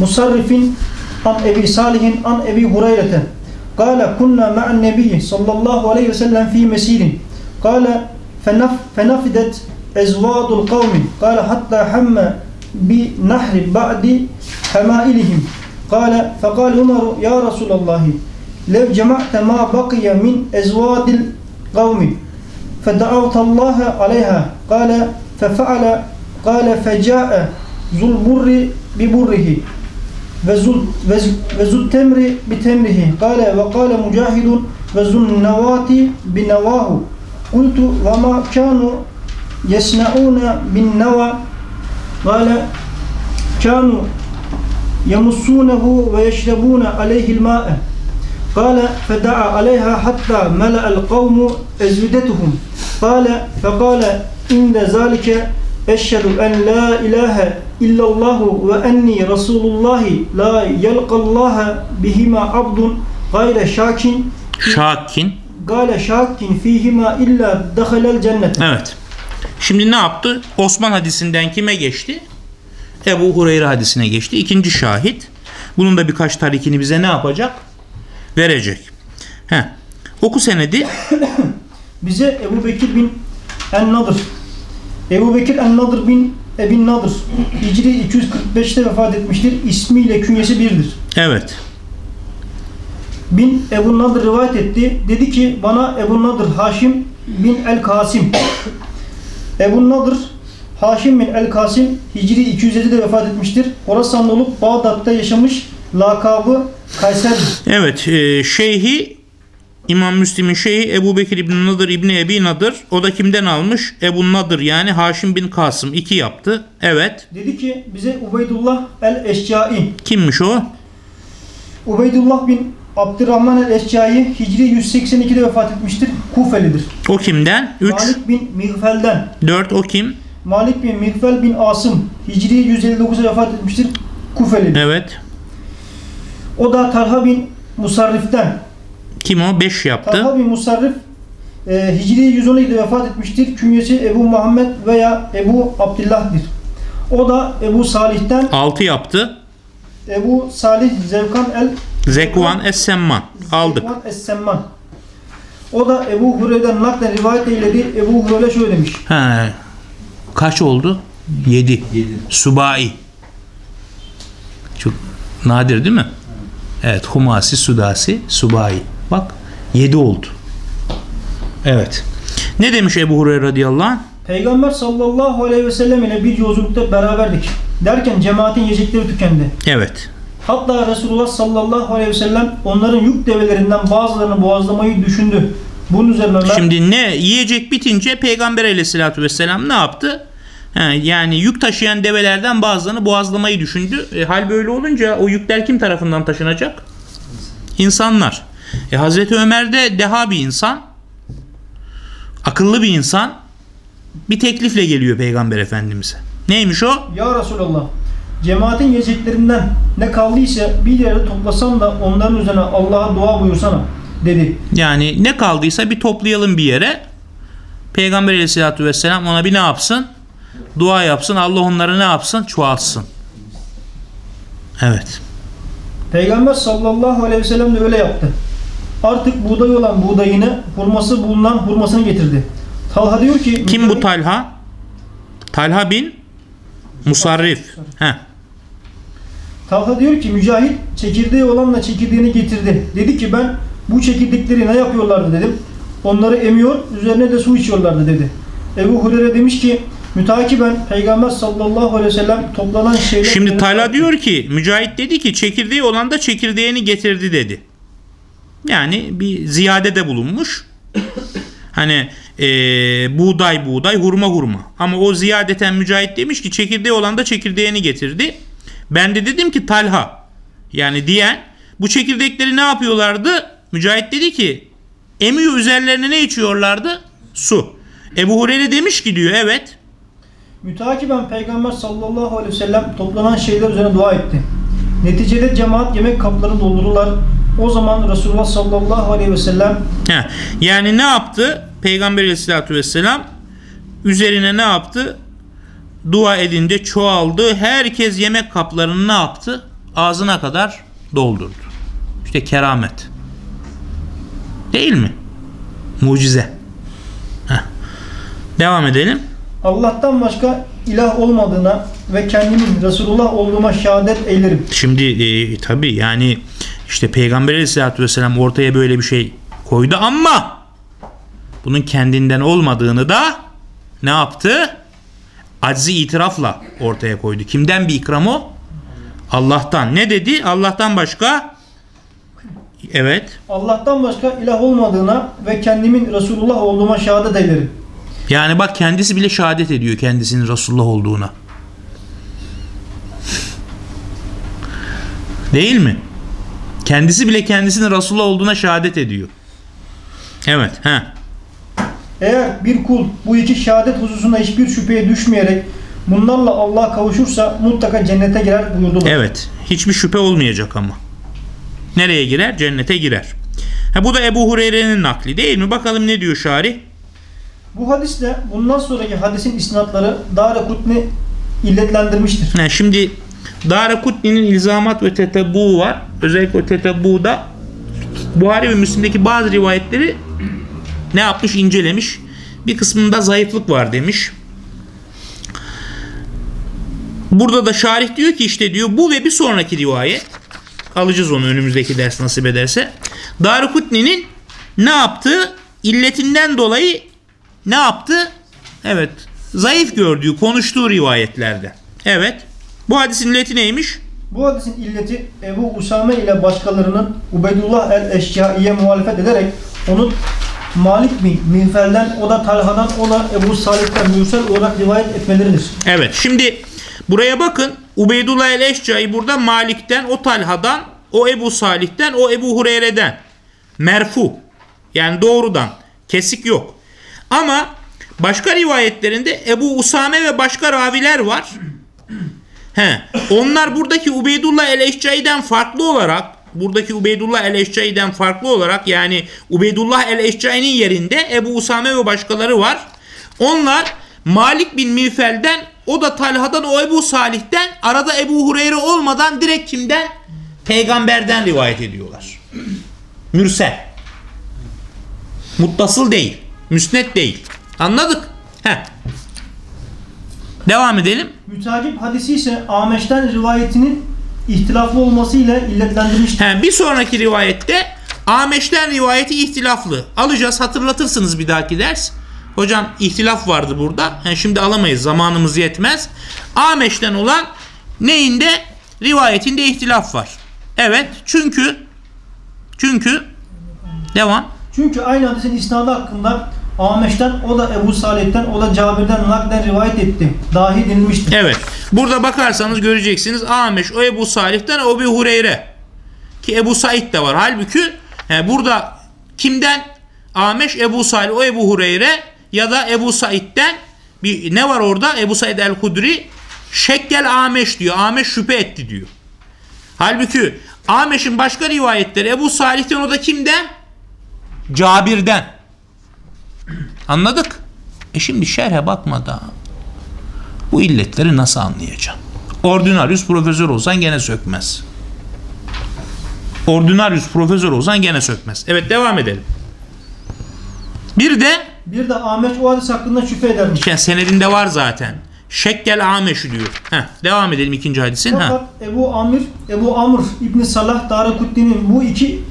Musarrifin an Ebi Salihin an Ebi Hureyre'ten صالح عن أبي هريرة قال كنا مع النبي صلى الله عليه وسلم في مسير قال فنف فنفدت أزواد القوم قال حتى حم بنحر بعد حمائلهم قال فقال عمر يا رسول الله لو جمعت ما بقي من أزواد القوم فدعوت الله عليها قال ففعل قال فجاء ذو البر ببره وذو وذو- وذو التمر بتمره قال وقال مجاهد وذو النواة بنواه قلت وما كانوا يصنعون بالنوى قال كانوا يمصونه ويشربون عليه الماء قال فدعا عليها حتى ملأ القوم أزودتهم قال فقال عند ذلك Eşhedü en la ilahe illallahu ve enni rasulullahi la yelkallaha bihima abdun gayre şakin şakin gale şakin fihima illa dehalel cennet. Evet. Şimdi ne yaptı? Osman hadisinden kime geçti? Ebu Hureyre hadisine geçti. İkinci şahit. Bunun da birkaç tarikini bize ne yapacak? Verecek. He. Oku senedi. bize Ebu Bekir bin En-Nadır Ebu Bekir En-Nadır bin Ebin Nadır. Hicri 245'te vefat etmiştir. İsmiyle künyesi birdir. Evet. Bin Ebu Nadır rivayet etti. Dedi ki bana Ebu Nadır Haşim bin El-Kasim. Ebu Nadır Haşim bin El-Kasim Hicri 207'de vefat etmiştir. Horasanlı olup Bağdat'ta yaşamış. Lakabı Kayser'dir. Evet. E, şeyhi İmam Müslim'in şeyhi Ebu Bekir İbni Nadır İbni Ebi Nadır. O da kimden almış? Ebu Nadır yani Haşim bin Kasım. iki yaptı. Evet. Dedi ki bize Ubeydullah El-Eşcai Kimmiş o? Ubeydullah bin Abdurrahman el-Eşcai Hicri 182'de vefat etmiştir. Kufelidir. O kimden? 3. Malik bin Mihfel'den. 4 o kim? Malik bin Mihfel bin Asım Hicri 159'da vefat etmiştir. Kufelidir. Evet. O da Talha bin Musarrif'ten. Kim o? 5 yaptı. Talha bin Musarrif e, Hicri 112'de vefat etmiştir. Künyesi Ebu Muhammed veya Ebu Abdillah'dır. O da Ebu Salih'ten 6 yaptı. Ebu Salih Zevkan el Zekvan Es-Semman. Aldık. Zekvan Es-Semman. O da Ebu Hureyre'den naklen rivayet eyledi. Ebu Hureyre şöyle demiş. He. Kaç oldu? 7. Yedi. Subai. Çok nadir değil mi? Evet. Humasi, Sudasi, Subai. Bak 7 oldu. Evet. Ne demiş Ebu Hureyre radıyallahu anh? Peygamber sallallahu aleyhi ve sellem ile bir yolculukta beraberdik. Derken cemaatin yiyecekleri tükendi. Evet. Hatta Resulullah sallallahu aleyhi ve sellem onların yük develerinden bazılarını boğazlamayı düşündü. Bunun üzerine Ömer, Şimdi ne yiyecek bitince Peygamber aleyhissalatü vesselam ne yaptı? He, yani yük taşıyan develerden bazılarını boğazlamayı düşündü. E, hal böyle olunca o yükler kim tarafından taşınacak? İnsanlar. E, Hazreti Ömer de deha bir insan. Akıllı bir insan. Bir teklifle geliyor Peygamber Efendimiz'e. Neymiş o? Ya Resulallah cemaatin yiyeceklerinden ne kaldıysa bir yere toplasam da onların üzerine Allah'a dua buyursana dedi. Yani ne kaldıysa bir toplayalım bir yere. Peygamber aleyhissalatü vesselam ona bir ne yapsın? Dua yapsın. Allah onları ne yapsın? Çoğalsın. Evet. Peygamber sallallahu aleyhi ve sellem de öyle yaptı. Artık buğday olan buğdayını, hurması bulunan hurmasını getirdi. Talha diyor ki Kim bu Talha? Talha bin Musarrif. Heh. Talha diyor ki Mücahit çekirdeği olanla çekirdeğini getirdi. Dedi ki ben bu çekirdekleri ne yapıyorlardı dedim. Onları emiyor, üzerine de su içiyorlardı dedi. Ebu Hureyre demiş ki mütakiben Peygamber sallallahu aleyhi ve sellem toplanan şeyler... Şimdi Talha diyor ki Mücahit dedi ki çekirdeği olan da çekirdeğini getirdi dedi. Yani bir ziyadede bulunmuş. Hani e, buğday buğday hurma hurma. Ama o ziyadeten mücahit demiş ki çekirdeği olan da çekirdeğini getirdi. Ben de dedim ki talha yani diyen bu çekirdekleri ne yapıyorlardı? Mücahit dedi ki emiyor üzerlerine ne içiyorlardı? Su. Ebu Hureyre demiş ki diyor evet. Mütakiben Peygamber sallallahu aleyhi ve sellem toplanan şeyler üzerine dua etti. Neticede cemaat yemek kapları doldururlar. O zaman Resulullah sallallahu aleyhi ve sellem Heh, yani ne yaptı? Peygamber aleyhissalatü vesselam üzerine ne yaptı? Dua edince çoğaldı. Herkes yemek kaplarını ne yaptı? Ağzına kadar doldurdu. İşte keramet. Değil mi? Mucize. Heh. Devam edelim. Allah'tan başka ilah olmadığına ve kendimin Resulullah olduğuma şehadet eylerim. Şimdi e, tabi yani işte Peygamber aleyhissalatü vesselam ortaya böyle bir şey koydu ama bunun kendinden olmadığını da ne yaptı? Aczi itirafla ortaya koydu. Kimden bir ikram o? Allah'tan. Ne dedi? Allah'tan başka Evet. Allah'tan başka ilah olmadığına ve kendimin Resulullah olduğuma şehadet eylerim. Yani bak kendisi bile şehadet ediyor kendisinin Resulullah olduğuna. Değil mi? Kendisi bile kendisinin Resulullah olduğuna şehadet ediyor. Evet. He. Eğer bir kul bu iki şehadet hususunda hiçbir şüpheye düşmeyerek bunlarla Allah'a kavuşursa mutlaka cennete girer buyurdular. Evet. Hiçbir şüphe olmayacak ama. Nereye girer? Cennete girer. Ha, bu da Ebu Hureyre'nin nakli değil mi? Bakalım ne diyor şari? Bu hadisle bundan sonraki hadisin isnatları Darekutni illetlendirmiştir. Ha, şimdi Darakutni'nin ilzamat ve tetebbu var. Özellikle tetebbu'da Buhari ve Müslim'deki bazı rivayetleri ne yapmış? incelemiş. Bir kısmında zayıflık var demiş. Burada da şarih diyor ki işte diyor bu ve bir sonraki rivayet alacağız onu önümüzdeki ders nasip ederse. Darukutni'nin ne yaptığı illetinden dolayı ne yaptı? Evet. Zayıf gördüğü, konuştuğu rivayetlerde. Evet. Bu hadisin illeti neymiş? Bu hadisin illeti Ebu Usame ile başkalarının Ubeydullah el-Eşyai'ye muhalefet ederek onu Malik bin Minfer'den, o da Talha'dan, o da Ebu Salih'ten Mürsel olarak rivayet etmeleridir. Evet. Şimdi buraya bakın. Ubeydullah el-Eşcai burada Malik'ten, o Talha'dan, o Ebu Salih'ten, o Ebu Hureyre'den. Merfu. Yani doğrudan. Kesik yok. Ama başka rivayetlerinde Ebu Usame ve başka raviler var. He. Onlar buradaki Ubeydullah el-Eşcai'den farklı olarak buradaki Ubeydullah el-Eşcai'den farklı olarak yani Ubeydullah el-Eşcai'nin yerinde Ebu Usame ve başkaları var. Onlar Malik bin Mifel'den o da Talha'dan o Ebu Salih'ten arada Ebu Hureyre olmadan direkt kimden? Peygamberden rivayet ediyorlar. Mürsel. Muttasıl değil. Müsnet değil. Anladık? Heh. Devam edelim. Mütakip hadisi ise Ameş'ten rivayetinin ihtilaflı olmasıyla illetlendirmiştir. He, bir sonraki rivayette Ameş'ten rivayeti ihtilaflı. Alacağız hatırlatırsınız bir dahaki ders. Hocam ihtilaf vardı burada. He, şimdi alamayız zamanımız yetmez. Ameş'ten olan neyinde? Rivayetinde ihtilaf var. Evet çünkü çünkü devam. Çünkü aynı hadisin isnadı hakkında Ameş'ten, o da Ebu Salih'ten, o da Cabir'den naklen rivayet etti. Dahi denilmiştir. Evet. Burada bakarsanız göreceksiniz. Ameş o Ebu Salih'ten o Ebu Hureyre. Ki Ebu Said de var. Halbuki he, burada kimden? Ameş Ebu Salih o Ebu Hureyre ya da Ebu Said'den bir ne var orada? Ebu Said el-Hudri şekkel Ameş diyor. Ameş şüphe etti diyor. Halbuki Ameş'in başka rivayetleri Ebu Salih'ten o da kimden? Cabir'den. Anladık. E şimdi şerhe bakmadan bu illetleri nasıl anlayacaksın? Ordinarius profesör olsan gene sökmez. Ordinarius profesör olsan gene sökmez. Evet devam edelim. Bir de Bir de Ameş o hadis hakkında şüphe edermiş. yani senedinde var zaten. Şekkel Ameş'i diyor. Heh, devam edelim ikinci hadisin. Ha. Fakat Ebu Amir, Ebu Amr İbn Salah Darakutni'nin bu iki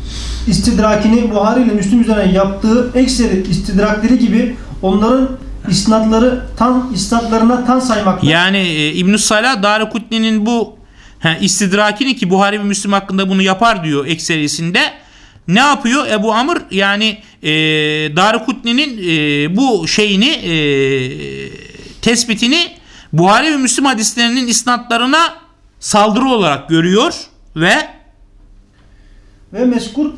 istidrakini Buhari ile Müslüm üzerine yaptığı ekseri istidrakleri gibi onların isnatları tan isnatlarına tan saymakta. Yani e, İbn-i Salah Darukutni'nin bu he, istidrakini ki Buhari ve Müslim hakkında bunu yapar diyor ekserisinde ne yapıyor Ebu Amr? Yani e, Darukutni'nin e, bu şeyini e, tespitini Buhari ve Müslim hadislerinin isnatlarına saldırı olarak görüyor ve Ve meskur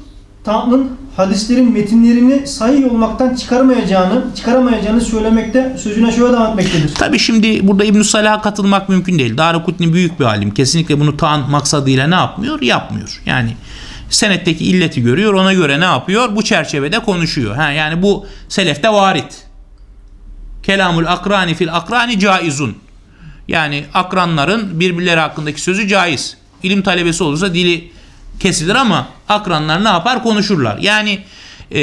Tanrı'nın hadislerin metinlerini sahih olmaktan çıkarmayacağını, çıkaramayacağını söylemekte sözüne şöyle devam etmektedir. Tabi şimdi burada İbn Salah'a katılmak mümkün değil. Darukutni büyük bir alim. Kesinlikle bunu taan maksadıyla ne yapmıyor? Yapmıyor. Yani senetteki illeti görüyor. Ona göre ne yapıyor? Bu çerçevede konuşuyor. Ha, yani bu selefte varit. Kelamul akrani fil akrani caizun. Yani akranların birbirleri hakkındaki sözü caiz. İlim talebesi olursa dili kesilir ama akranlar ne yapar? Konuşurlar. Yani e,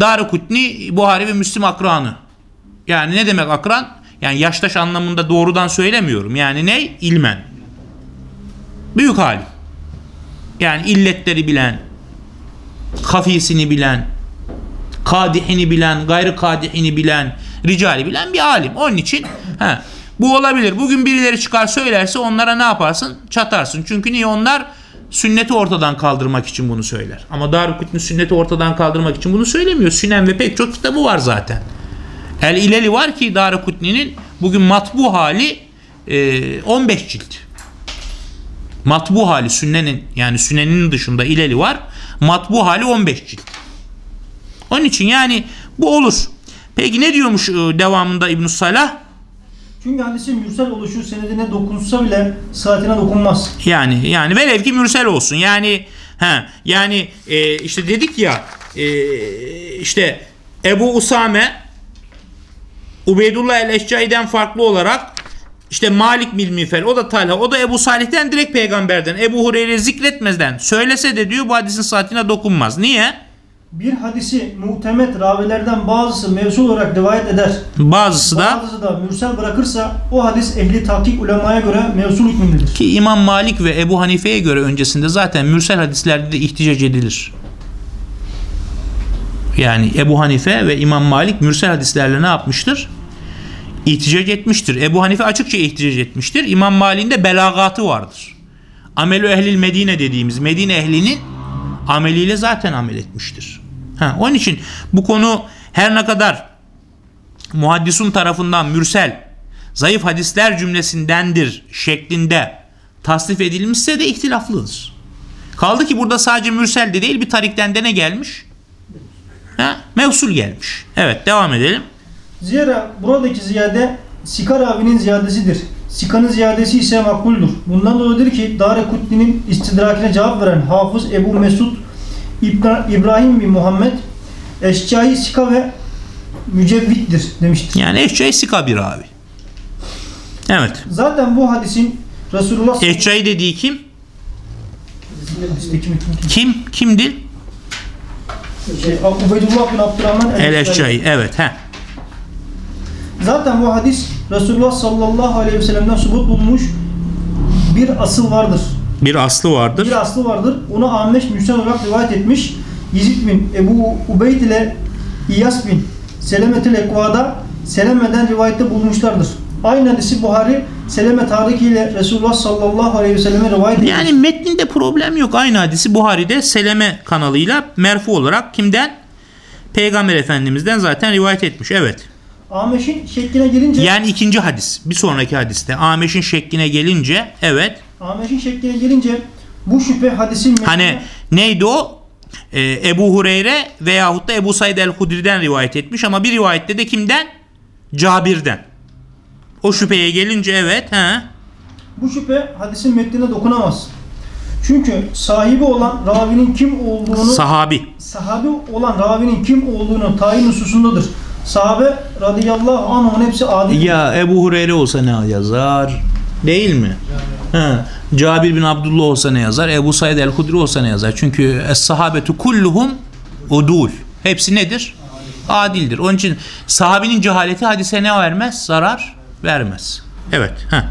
Darukutni Buhari ve Müslim akranı. Yani ne demek akran? Yani yaştaş anlamında doğrudan söylemiyorum. Yani ne? İlmen. Büyük hali. Yani illetleri bilen, hafisini bilen, kadihini bilen, gayrı kadihini bilen, ricali bilen bir alim. Onun için he, bu olabilir. Bugün birileri çıkar söylerse onlara ne yaparsın? Çatarsın. Çünkü niye onlar sünneti ortadan kaldırmak için bunu söyler. Ama Darukutni sünneti ortadan kaldırmak için bunu söylemiyor. Sünen ve pek çok kitabı var zaten. El İleli var ki Darukutni'nin bugün matbu hali e, 15 cilt. Matbu hali sünnenin yani sünnenin dışında İleli var. Matbu hali 15 cilt. Onun için yani bu olur. Peki ne diyormuş e, devamında İbn Salah? Çünkü hadisin mürsel oluşu senedine dokunsa bile saatine dokunmaz. Yani yani velev ki mürsel olsun. Yani ha yani e, işte dedik ya e, işte Ebu Usame Ubeydullah el-Eşcai'den farklı olarak işte Malik bin Mifel o da Talha o da Ebu Salih'ten direkt peygamberden Ebu Hureyre zikretmezden söylese de diyor bu hadisin saatine dokunmaz. Niye? Bir hadisi muhtemet ravilerden bazısı mevzu olarak rivayet eder. Bazısı da Bazısı da mürsel bırakırsa o hadis ehli tahkik ulemaya göre mevsul hükmündedir. ki İmam Malik ve Ebu Hanife'ye göre öncesinde zaten mürsel hadislerde de ihticac edilir. Yani Ebu Hanife ve İmam Malik mürsel hadislerle ne yapmıştır? İhticac etmiştir. Ebu Hanife açıkça ihticac etmiştir. İmam Malik'in de belagatı vardır. Amelü ehlil Medine dediğimiz Medine ehlinin ameliyle zaten amel etmiştir. Ha, onun için bu konu her ne kadar muhaddisun tarafından mürsel zayıf hadisler cümlesindendir şeklinde tasnif edilmişse de ihtilaflıdır. Kaldı ki burada sadece mürsel de değil bir tarikten de ne gelmiş? Ha, mevsul gelmiş. Evet devam edelim. Zira buradaki ziyade Sika ravinin ziyadesidir. Sika'nın ziyadesi ise makbuldür. Bundan dolayıdır ki Darekutni'nin istidrakine cevap veren Hafız Ebu Mesud İbra- İbrahim bin Muhammed Eşcai Sika ve mücevvittir demiştir. Yani eşçay sika bir abi. Evet. Zaten bu hadisin Resulullah Eşçay dediği kim? Kim? Kimdi? şey, Ubeydullah bin Abdurrahman El Eşcai. Eşçay. Evet. He. Zaten bu hadis Resulullah sallallahu aleyhi ve sellem'den subut bulmuş bir asıl vardır. Bir aslı vardır. Bir aslı vardır. Onu Ahmeş Müsel olarak rivayet etmiş. Yezid bin Ebu Ubeyd ile İyas bin Selemet-i Ekva'da Seleme'den rivayette bulmuşlardır. Aynı hadisi Buhari Seleme Tariki ile Resulullah sallallahu aleyhi ve selleme rivayet etmiş. Yani metninde problem yok. Aynı hadisi Buhari'de Seleme kanalıyla merfu olarak kimden? Peygamber Efendimiz'den zaten rivayet etmiş. Evet. Ahmeş'in şekline gelince Yani ikinci hadis. Bir sonraki hadiste. Ameş'in şekline gelince evet. Ahmeş'in şekline gelince bu şüphe hadisin metnine- Hani neydi o? Ee, Ebu Hureyre veyahut da Ebu Said el-Hudri'den rivayet etmiş ama bir rivayette de kimden? Cabir'den. O şüpheye gelince evet. He. Bu şüphe hadisin metnine dokunamaz. Çünkü sahibi olan ravinin kim olduğunu Sahabi. sahabi olan ravinin kim olduğunu tayin hususundadır. Sahabe radıyallahu anh'ın hepsi adil. Ya Ebu Hureyre olsa ne yazar? Değil mi? Ha. Cabir bin Abdullah olsa ne yazar? Ebu Said el-Hudri olsa ne yazar? Çünkü es-sahabetu kulluhum udul. Hepsi nedir? Adildir. Onun için sahabinin cehaleti hadise ne vermez? Zarar vermez. Evet. Ha.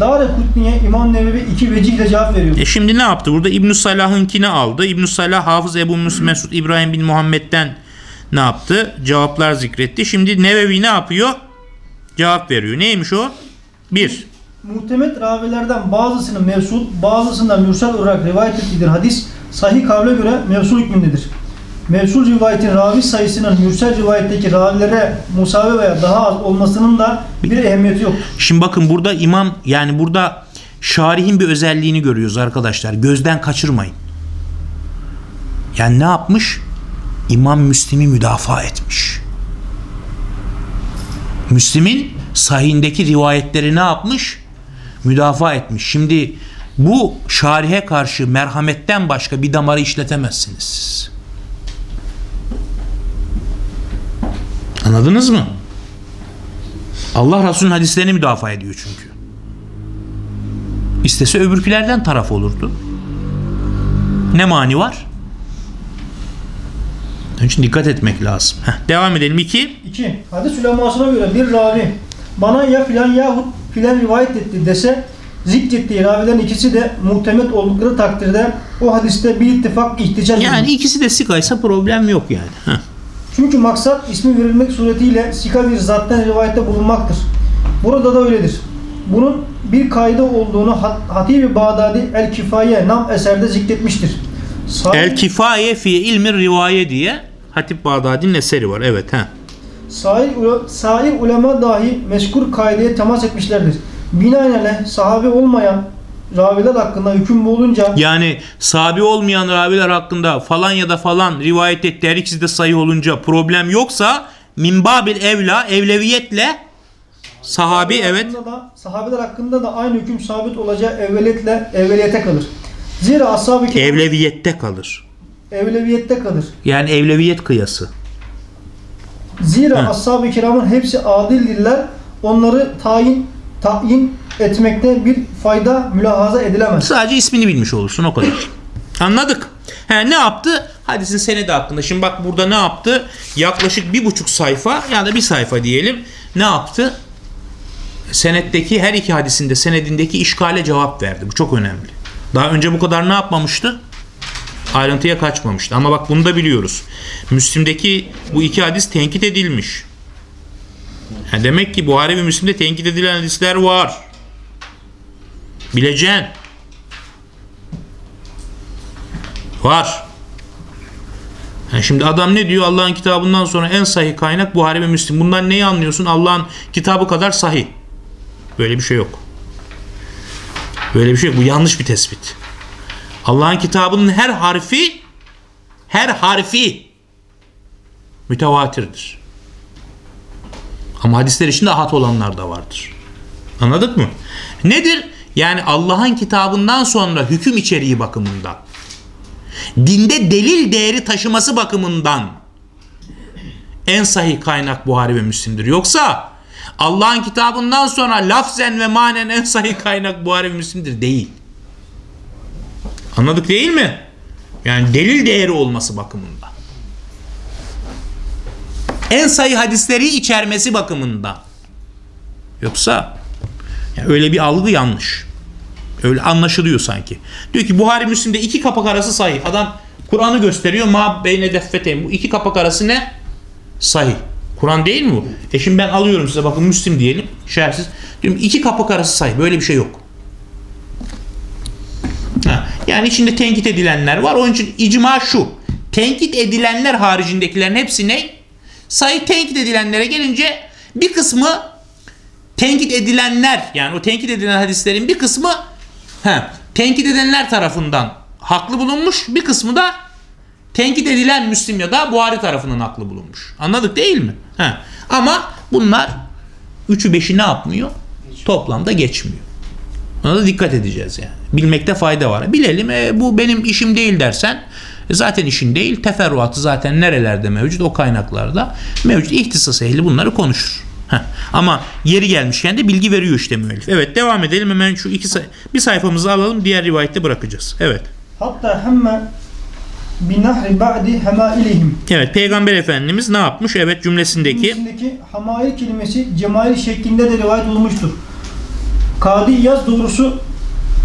Dare Kutni'ye İmam Nevevi iki vecihle cevap veriyor. E şimdi ne yaptı? Burada İbn Salah'ınkini aldı. İbn Salah Hafız Ebu Mesud İbrahim bin Muhammed'den ne yaptı? Cevaplar zikretti. Şimdi Nevevi ne yapıyor? Cevap veriyor. Neymiş o? Bir. Muhtemet ravilerden bazısının mevsul, bazısından mürsel olarak rivayet ettiğidir hadis. Sahih kavle göre mevsul hükmündedir. Mevsul rivayetin ravi sayısının mürsel rivayetteki ravilere musavi veya daha az olmasının da bir ehemmiyeti yoktur. Şimdi bakın burada imam yani burada şarihin bir özelliğini görüyoruz arkadaşlar. Gözden kaçırmayın. Yani ne yapmış? İmam Müslim'i müdafaa etmiş. Müslim'in sahindeki rivayetleri ne yapmış? Müdafaa etmiş. Şimdi bu şarihe karşı merhametten başka bir damarı işletemezsiniz siz. Anladınız mı? Allah Resulü'nün hadislerini müdafaa ediyor çünkü. İstese öbürkülerden taraf olurdu. Ne mani var? Onun için dikkat etmek lazım. Heh, devam edelim. 2. 2. Hadis ulemasına göre bir ravi bana ya filan yahut filan rivayet etti dese zikrettiği ravilerin ikisi de muhtemet oldukları takdirde o hadiste bir ittifak ihtical Yani edilir. ikisi de sikaysa problem yok yani. Heh. Çünkü maksat ismi verilmek suretiyle sika bir zattan rivayette bulunmaktır. Burada da öyledir. Bunun bir kaydı olduğunu Hat- Hatib-i Bağdadi El-Kifaye nam eserde zikretmiştir. Sahih, El kifaye fi ilmi rivaye diye Hatip Bağdadi'nin eseri var. Evet. He. Sahih, sahih ulema dahi mezkur kaideye temas etmişlerdir. Binaenaleyh sahabe olmayan raviler hakkında hüküm olunca Yani sahabi olmayan raviler hakkında falan ya da falan rivayet etti her ikisi de sayı olunca problem yoksa minbabil evla evleviyetle sahabi evet da, sahabeler hakkında da aynı hüküm sabit olacağı evveliyetle evveliyete kalır. Zira ashab-ı evleviyette kalır. evleviyette kalır. Yani evleviyet kıyası. Zira Hı. ashab-ı kiramın hepsi adildirler. Onları tayin tayin etmekte bir fayda mülahaza edilemez. Sadece ismini bilmiş olursun o kadar. Anladık. He, ne yaptı? Hadisin senedi hakkında. Şimdi bak burada ne yaptı? Yaklaşık bir buçuk sayfa ya da bir sayfa diyelim. Ne yaptı? Senetteki her iki hadisinde senedindeki işgale cevap verdi. Bu çok önemli. Daha önce bu kadar ne yapmamıştı? Ayrıntıya kaçmamıştı. Ama bak bunu da biliyoruz. Müslim'deki bu iki hadis tenkit edilmiş. Ha, demek ki Buhari ve Müslim'de tenkit edilen hadisler var. Bileceksin. Var. Yani şimdi adam ne diyor? Allah'ın kitabından sonra en sahih kaynak Buhari ve Müslim. Bundan neyi anlıyorsun? Allah'ın kitabı kadar sahih. Böyle bir şey yok. Böyle bir şey yok. Bu yanlış bir tespit. Allah'ın kitabının her harfi her harfi mütevatirdir. Ama hadisler içinde ahat olanlar da vardır. Anladık mı? Nedir? Yani Allah'ın kitabından sonra hüküm içeriği bakımından dinde delil değeri taşıması bakımından en sahih kaynak Buhari ve Müslim'dir. Yoksa Allah'ın kitabından sonra lafzen ve manen en sahih kaynak Buhari ve Müslim'dir. Değil. Anladık değil mi? Yani delil değeri olması bakımından. En sahih hadisleri içermesi bakımından. Yoksa yani öyle bir algı yanlış. Öyle anlaşılıyor sanki. Diyor ki Buhari Müslim'de iki kapak arası sahih. Adam Kur'an'ı gösteriyor. Ma beyne deffeteyn. Bu iki kapak arası ne? Sahih. Kur'an değil mi bu? E şimdi ben alıyorum size bakın Müslim diyelim. Şerhsiz. Diyorum iki kapak arası sahih. Böyle bir şey yok. Ha, yani içinde tenkit edilenler var. Onun için icma şu. Tenkit edilenler haricindekilerin hepsi ne? Sayı tenkit edilenlere gelince bir kısmı tenkit edilenler yani o tenkit edilen hadislerin bir kısmı he, tenkit edenler tarafından haklı bulunmuş bir kısmı da tenkit edilen Müslim ya da Buhari tarafından haklı bulunmuş. Anladık değil mi? He. Ama bunlar üçü beşi ne yapmıyor? Toplamda geçmiyor. Ona da dikkat edeceğiz yani. Bilmekte fayda var. Bilelim e, bu benim işim değil dersen e, zaten işin değil. Teferruatı zaten nerelerde mevcut? O kaynaklarda mevcut. İhtisas ehli bunları konuşur. Heh. Ama yeri gelmişken de bilgi veriyor işte müellif. Evet devam edelim hemen şu iki say- bir sayfamızı alalım diğer rivayette bırakacağız. Evet. Hatta hemme binahri ba'di hemailihim. Evet Peygamber Efendimiz ne yapmış? Evet cümlesindeki İçindeki hamail kelimesi cemail şeklinde de rivayet olmuştur. Kadi Yaz doğrusu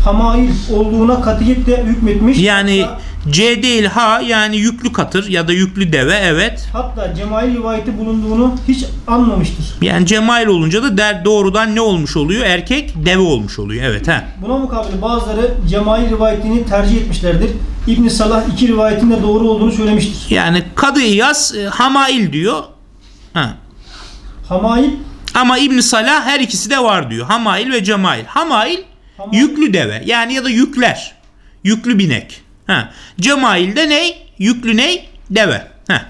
hamail olduğuna katiyetle hükmetmiş. yani Hatta, C değil ha yani yüklü katır ya da yüklü deve evet. hatta cemail rivayeti bulunduğunu hiç anmamıştır. Yani cemail olunca da der doğrudan ne olmuş oluyor? Erkek deve olmuş oluyor. Evet ha. Buna mukabil bazıları cemail rivayetini tercih etmişlerdir. İbn Salah iki rivayetin de doğru olduğunu söylemiştir. Yani Kadı İyaz e, Hamail diyor. Ha. Hamail Ama İbn Salah her ikisi de var diyor. Hamail ve Cemail. Hamail Hamail- yüklü deve. Yani ya da yükler. Yüklü binek. Ha. Cemail de ne? Yüklü ne? Deve. Ha.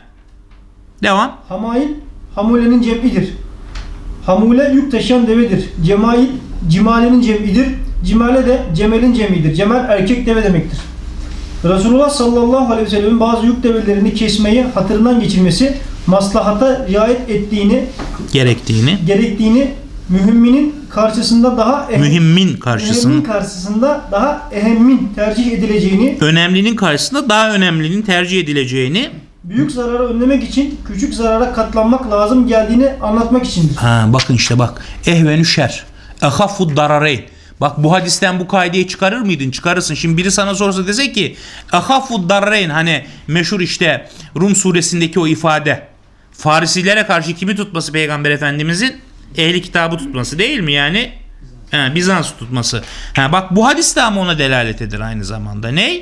Devam. Hamail Hamule'nin cem'idir. Hamule yük taşıyan devedir. Cemail Cimale'nin cem'idir. Cimale de Cemel'in cemidir. Cemel erkek deve demektir. Resulullah sallallahu aleyhi ve sellem'in bazı yük develerini kesmeyi hatırından geçirmesi maslahata riayet ettiğini, Gerektiğini. gerektiğini mühimminin karşısında daha ehem- Mühimmin mühimmin karşısında. karşısında daha ehemmin tercih edileceğini, Önemlinin karşısında daha önemlinin tercih edileceğini. büyük zararı önlemek için küçük zarara katlanmak lazım geldiğini anlatmak içindir. Ha, bakın işte bak. Ehvenü şer. Ehaffu darareyn. Bak bu hadisten bu kaideyi çıkarır mıydın? Çıkarırsın. Şimdi biri sana sorsa dese ki Ehaffu darareyn hani meşhur işte Rum suresindeki o ifade. Farisilere karşı kimi tutması Peygamber Efendimizin? Ehli kitabı tutması değil mi yani? Ha, Bizans tutması. Ha, bak bu hadis de ama ona delalet eder aynı zamanda. Ne?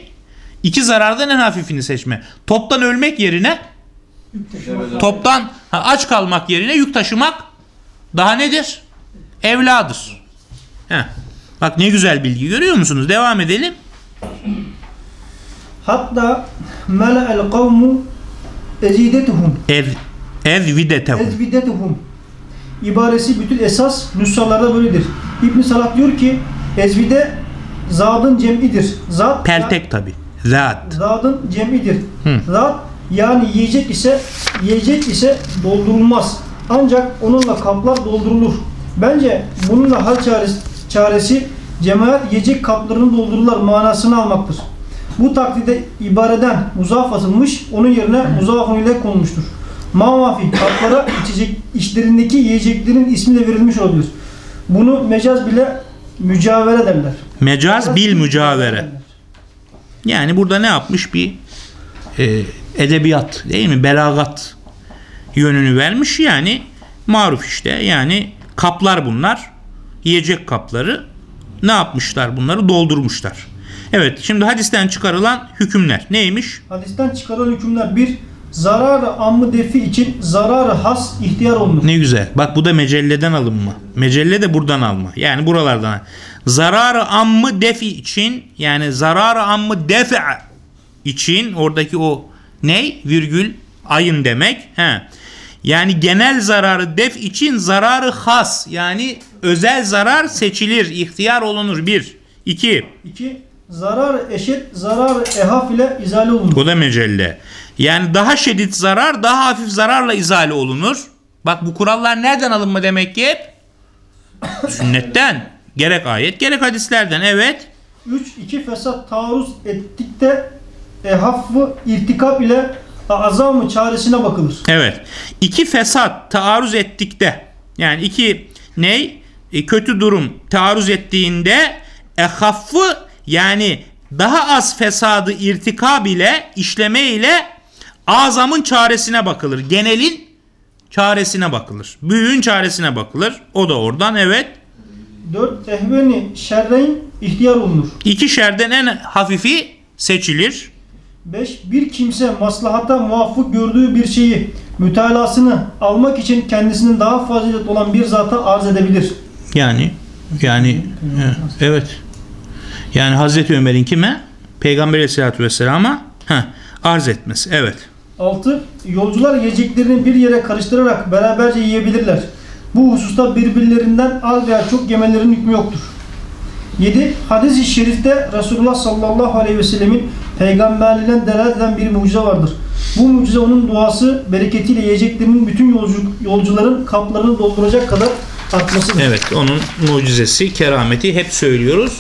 İki zarardan en hafifini seçme. Toptan ölmek yerine toptan ha, aç kalmak yerine yük taşımak daha nedir? Evladır. Heh. Bak ne güzel bilgi görüyor musunuz? Devam edelim. Hatta mela'el kavmu ezidetuhum Ev ev videtehu. ezvidetuhum ibaresi bütün esas nüshalarda böyledir. İbn Salah diyor ki ezvide zadın cem'idir. Zat Peltek tabi. Zat. zadın cem'idir. Hı. Zat yani yiyecek ise yiyecek ise doldurulmaz. Ancak onunla kaplar doldurulur. Bence bununla hal çaresi, çaresi cemaat yiyecek kaplarını doldururlar manasını almaktır. Bu takdirde ibareden muzaf atılmış, onun yerine muzafun ile konulmuştur. Mamafi kaplara içecek içlerindeki yiyeceklerin ismi de verilmiş olabilir. Bunu mecaz bile mücavere derler. Mecaz bil mücavere. Yani burada ne yapmış bir e, edebiyat değil mi? Belagat yönünü vermiş yani maruf işte yani kaplar bunlar yiyecek kapları ne yapmışlar bunları doldurmuşlar. Evet şimdi hadisten çıkarılan hükümler neymiş? Hadisten çıkarılan hükümler bir Zararı ammı defi için zararı has ihtiyar olunur. Ne güzel. Bak bu da mecelleden alınma. Mecelle de buradan alma. Yani buralardan. Zararı ammı defi için yani zararı ammı defe için oradaki o ne? Virgül ayın demek. He. Yani genel zararı def için zararı has yani özel zarar seçilir, ihtiyar olunur. Bir. iki. İki, zarar eşit, zarar ehaf ile izale olunur. Bu da mecelle. Yani daha şiddet zarar daha hafif zararla izale olunur. Bak bu kurallar nereden alınma demek ki hep? Sünnetten. Gerek ayet gerek hadislerden evet. Üç, iki fesat taarruz ettikte ehafı irtikap ile azamı çaresine bakılır. Evet. İki fesat taarruz ettikte yani iki ney? E, kötü durum taarruz ettiğinde ehaffı yani daha az fesadı irtikab ile işleme ile azamın çaresine bakılır. Genelin çaresine bakılır. Büyüğün çaresine bakılır. O da oradan evet. Dört, ehveni şerreyn ihtiyar olunur. İki şerden en hafifi seçilir. 5. Bir kimse maslahata muvafık gördüğü bir şeyi mütalasını almak için kendisinin daha fazilet olan bir zata arz edebilir. Yani yani evet. Yani Hazreti Ömer'in kime? Peygamber Aleyhisselatü Vesselam'a heh, arz etmesi. Evet. 6. Yolcular yiyeceklerini bir yere karıştırarak beraberce yiyebilirler. Bu hususta birbirlerinden az veya çok yemelerinin hükmü yoktur. 7. Hadis-i şerifte Resulullah sallallahu aleyhi ve sellemin peygamberliğinden delalet eden bir mucize vardır. Bu mucize onun duası bereketiyle yiyeceklerinin bütün yolcu, yolcuların kaplarını dolduracak kadar artmasıdır. Evet onun mucizesi, kerameti hep söylüyoruz.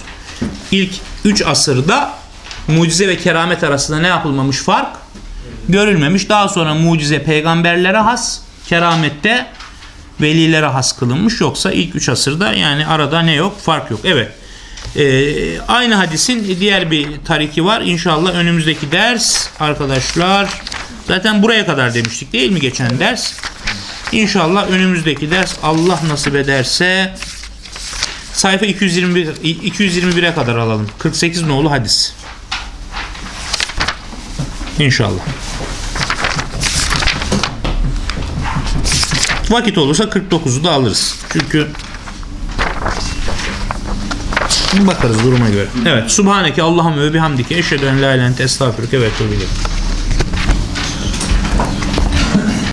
İlk 3 asırda mucize ve keramet arasında ne yapılmamış fark? Görülmemiş. Daha sonra mucize peygamberlere has, keramette velilere has kılınmış. Yoksa ilk 3 asırda yani arada ne yok? Fark yok. Evet. Ee, aynı hadisin diğer bir tariki var. İnşallah önümüzdeki ders arkadaşlar zaten buraya kadar demiştik değil mi geçen ders? İnşallah önümüzdeki ders Allah nasip ederse sayfa 221 221'e kadar alalım. 48 nolu hadis. İnşallah. Vakit olursa 49'u da alırız. Çünkü bakarız duruma göre. Evet. Subhaneke Allahümme ve bihamdike eşhedü en la ilahe ente estağfiruke ve etûbü.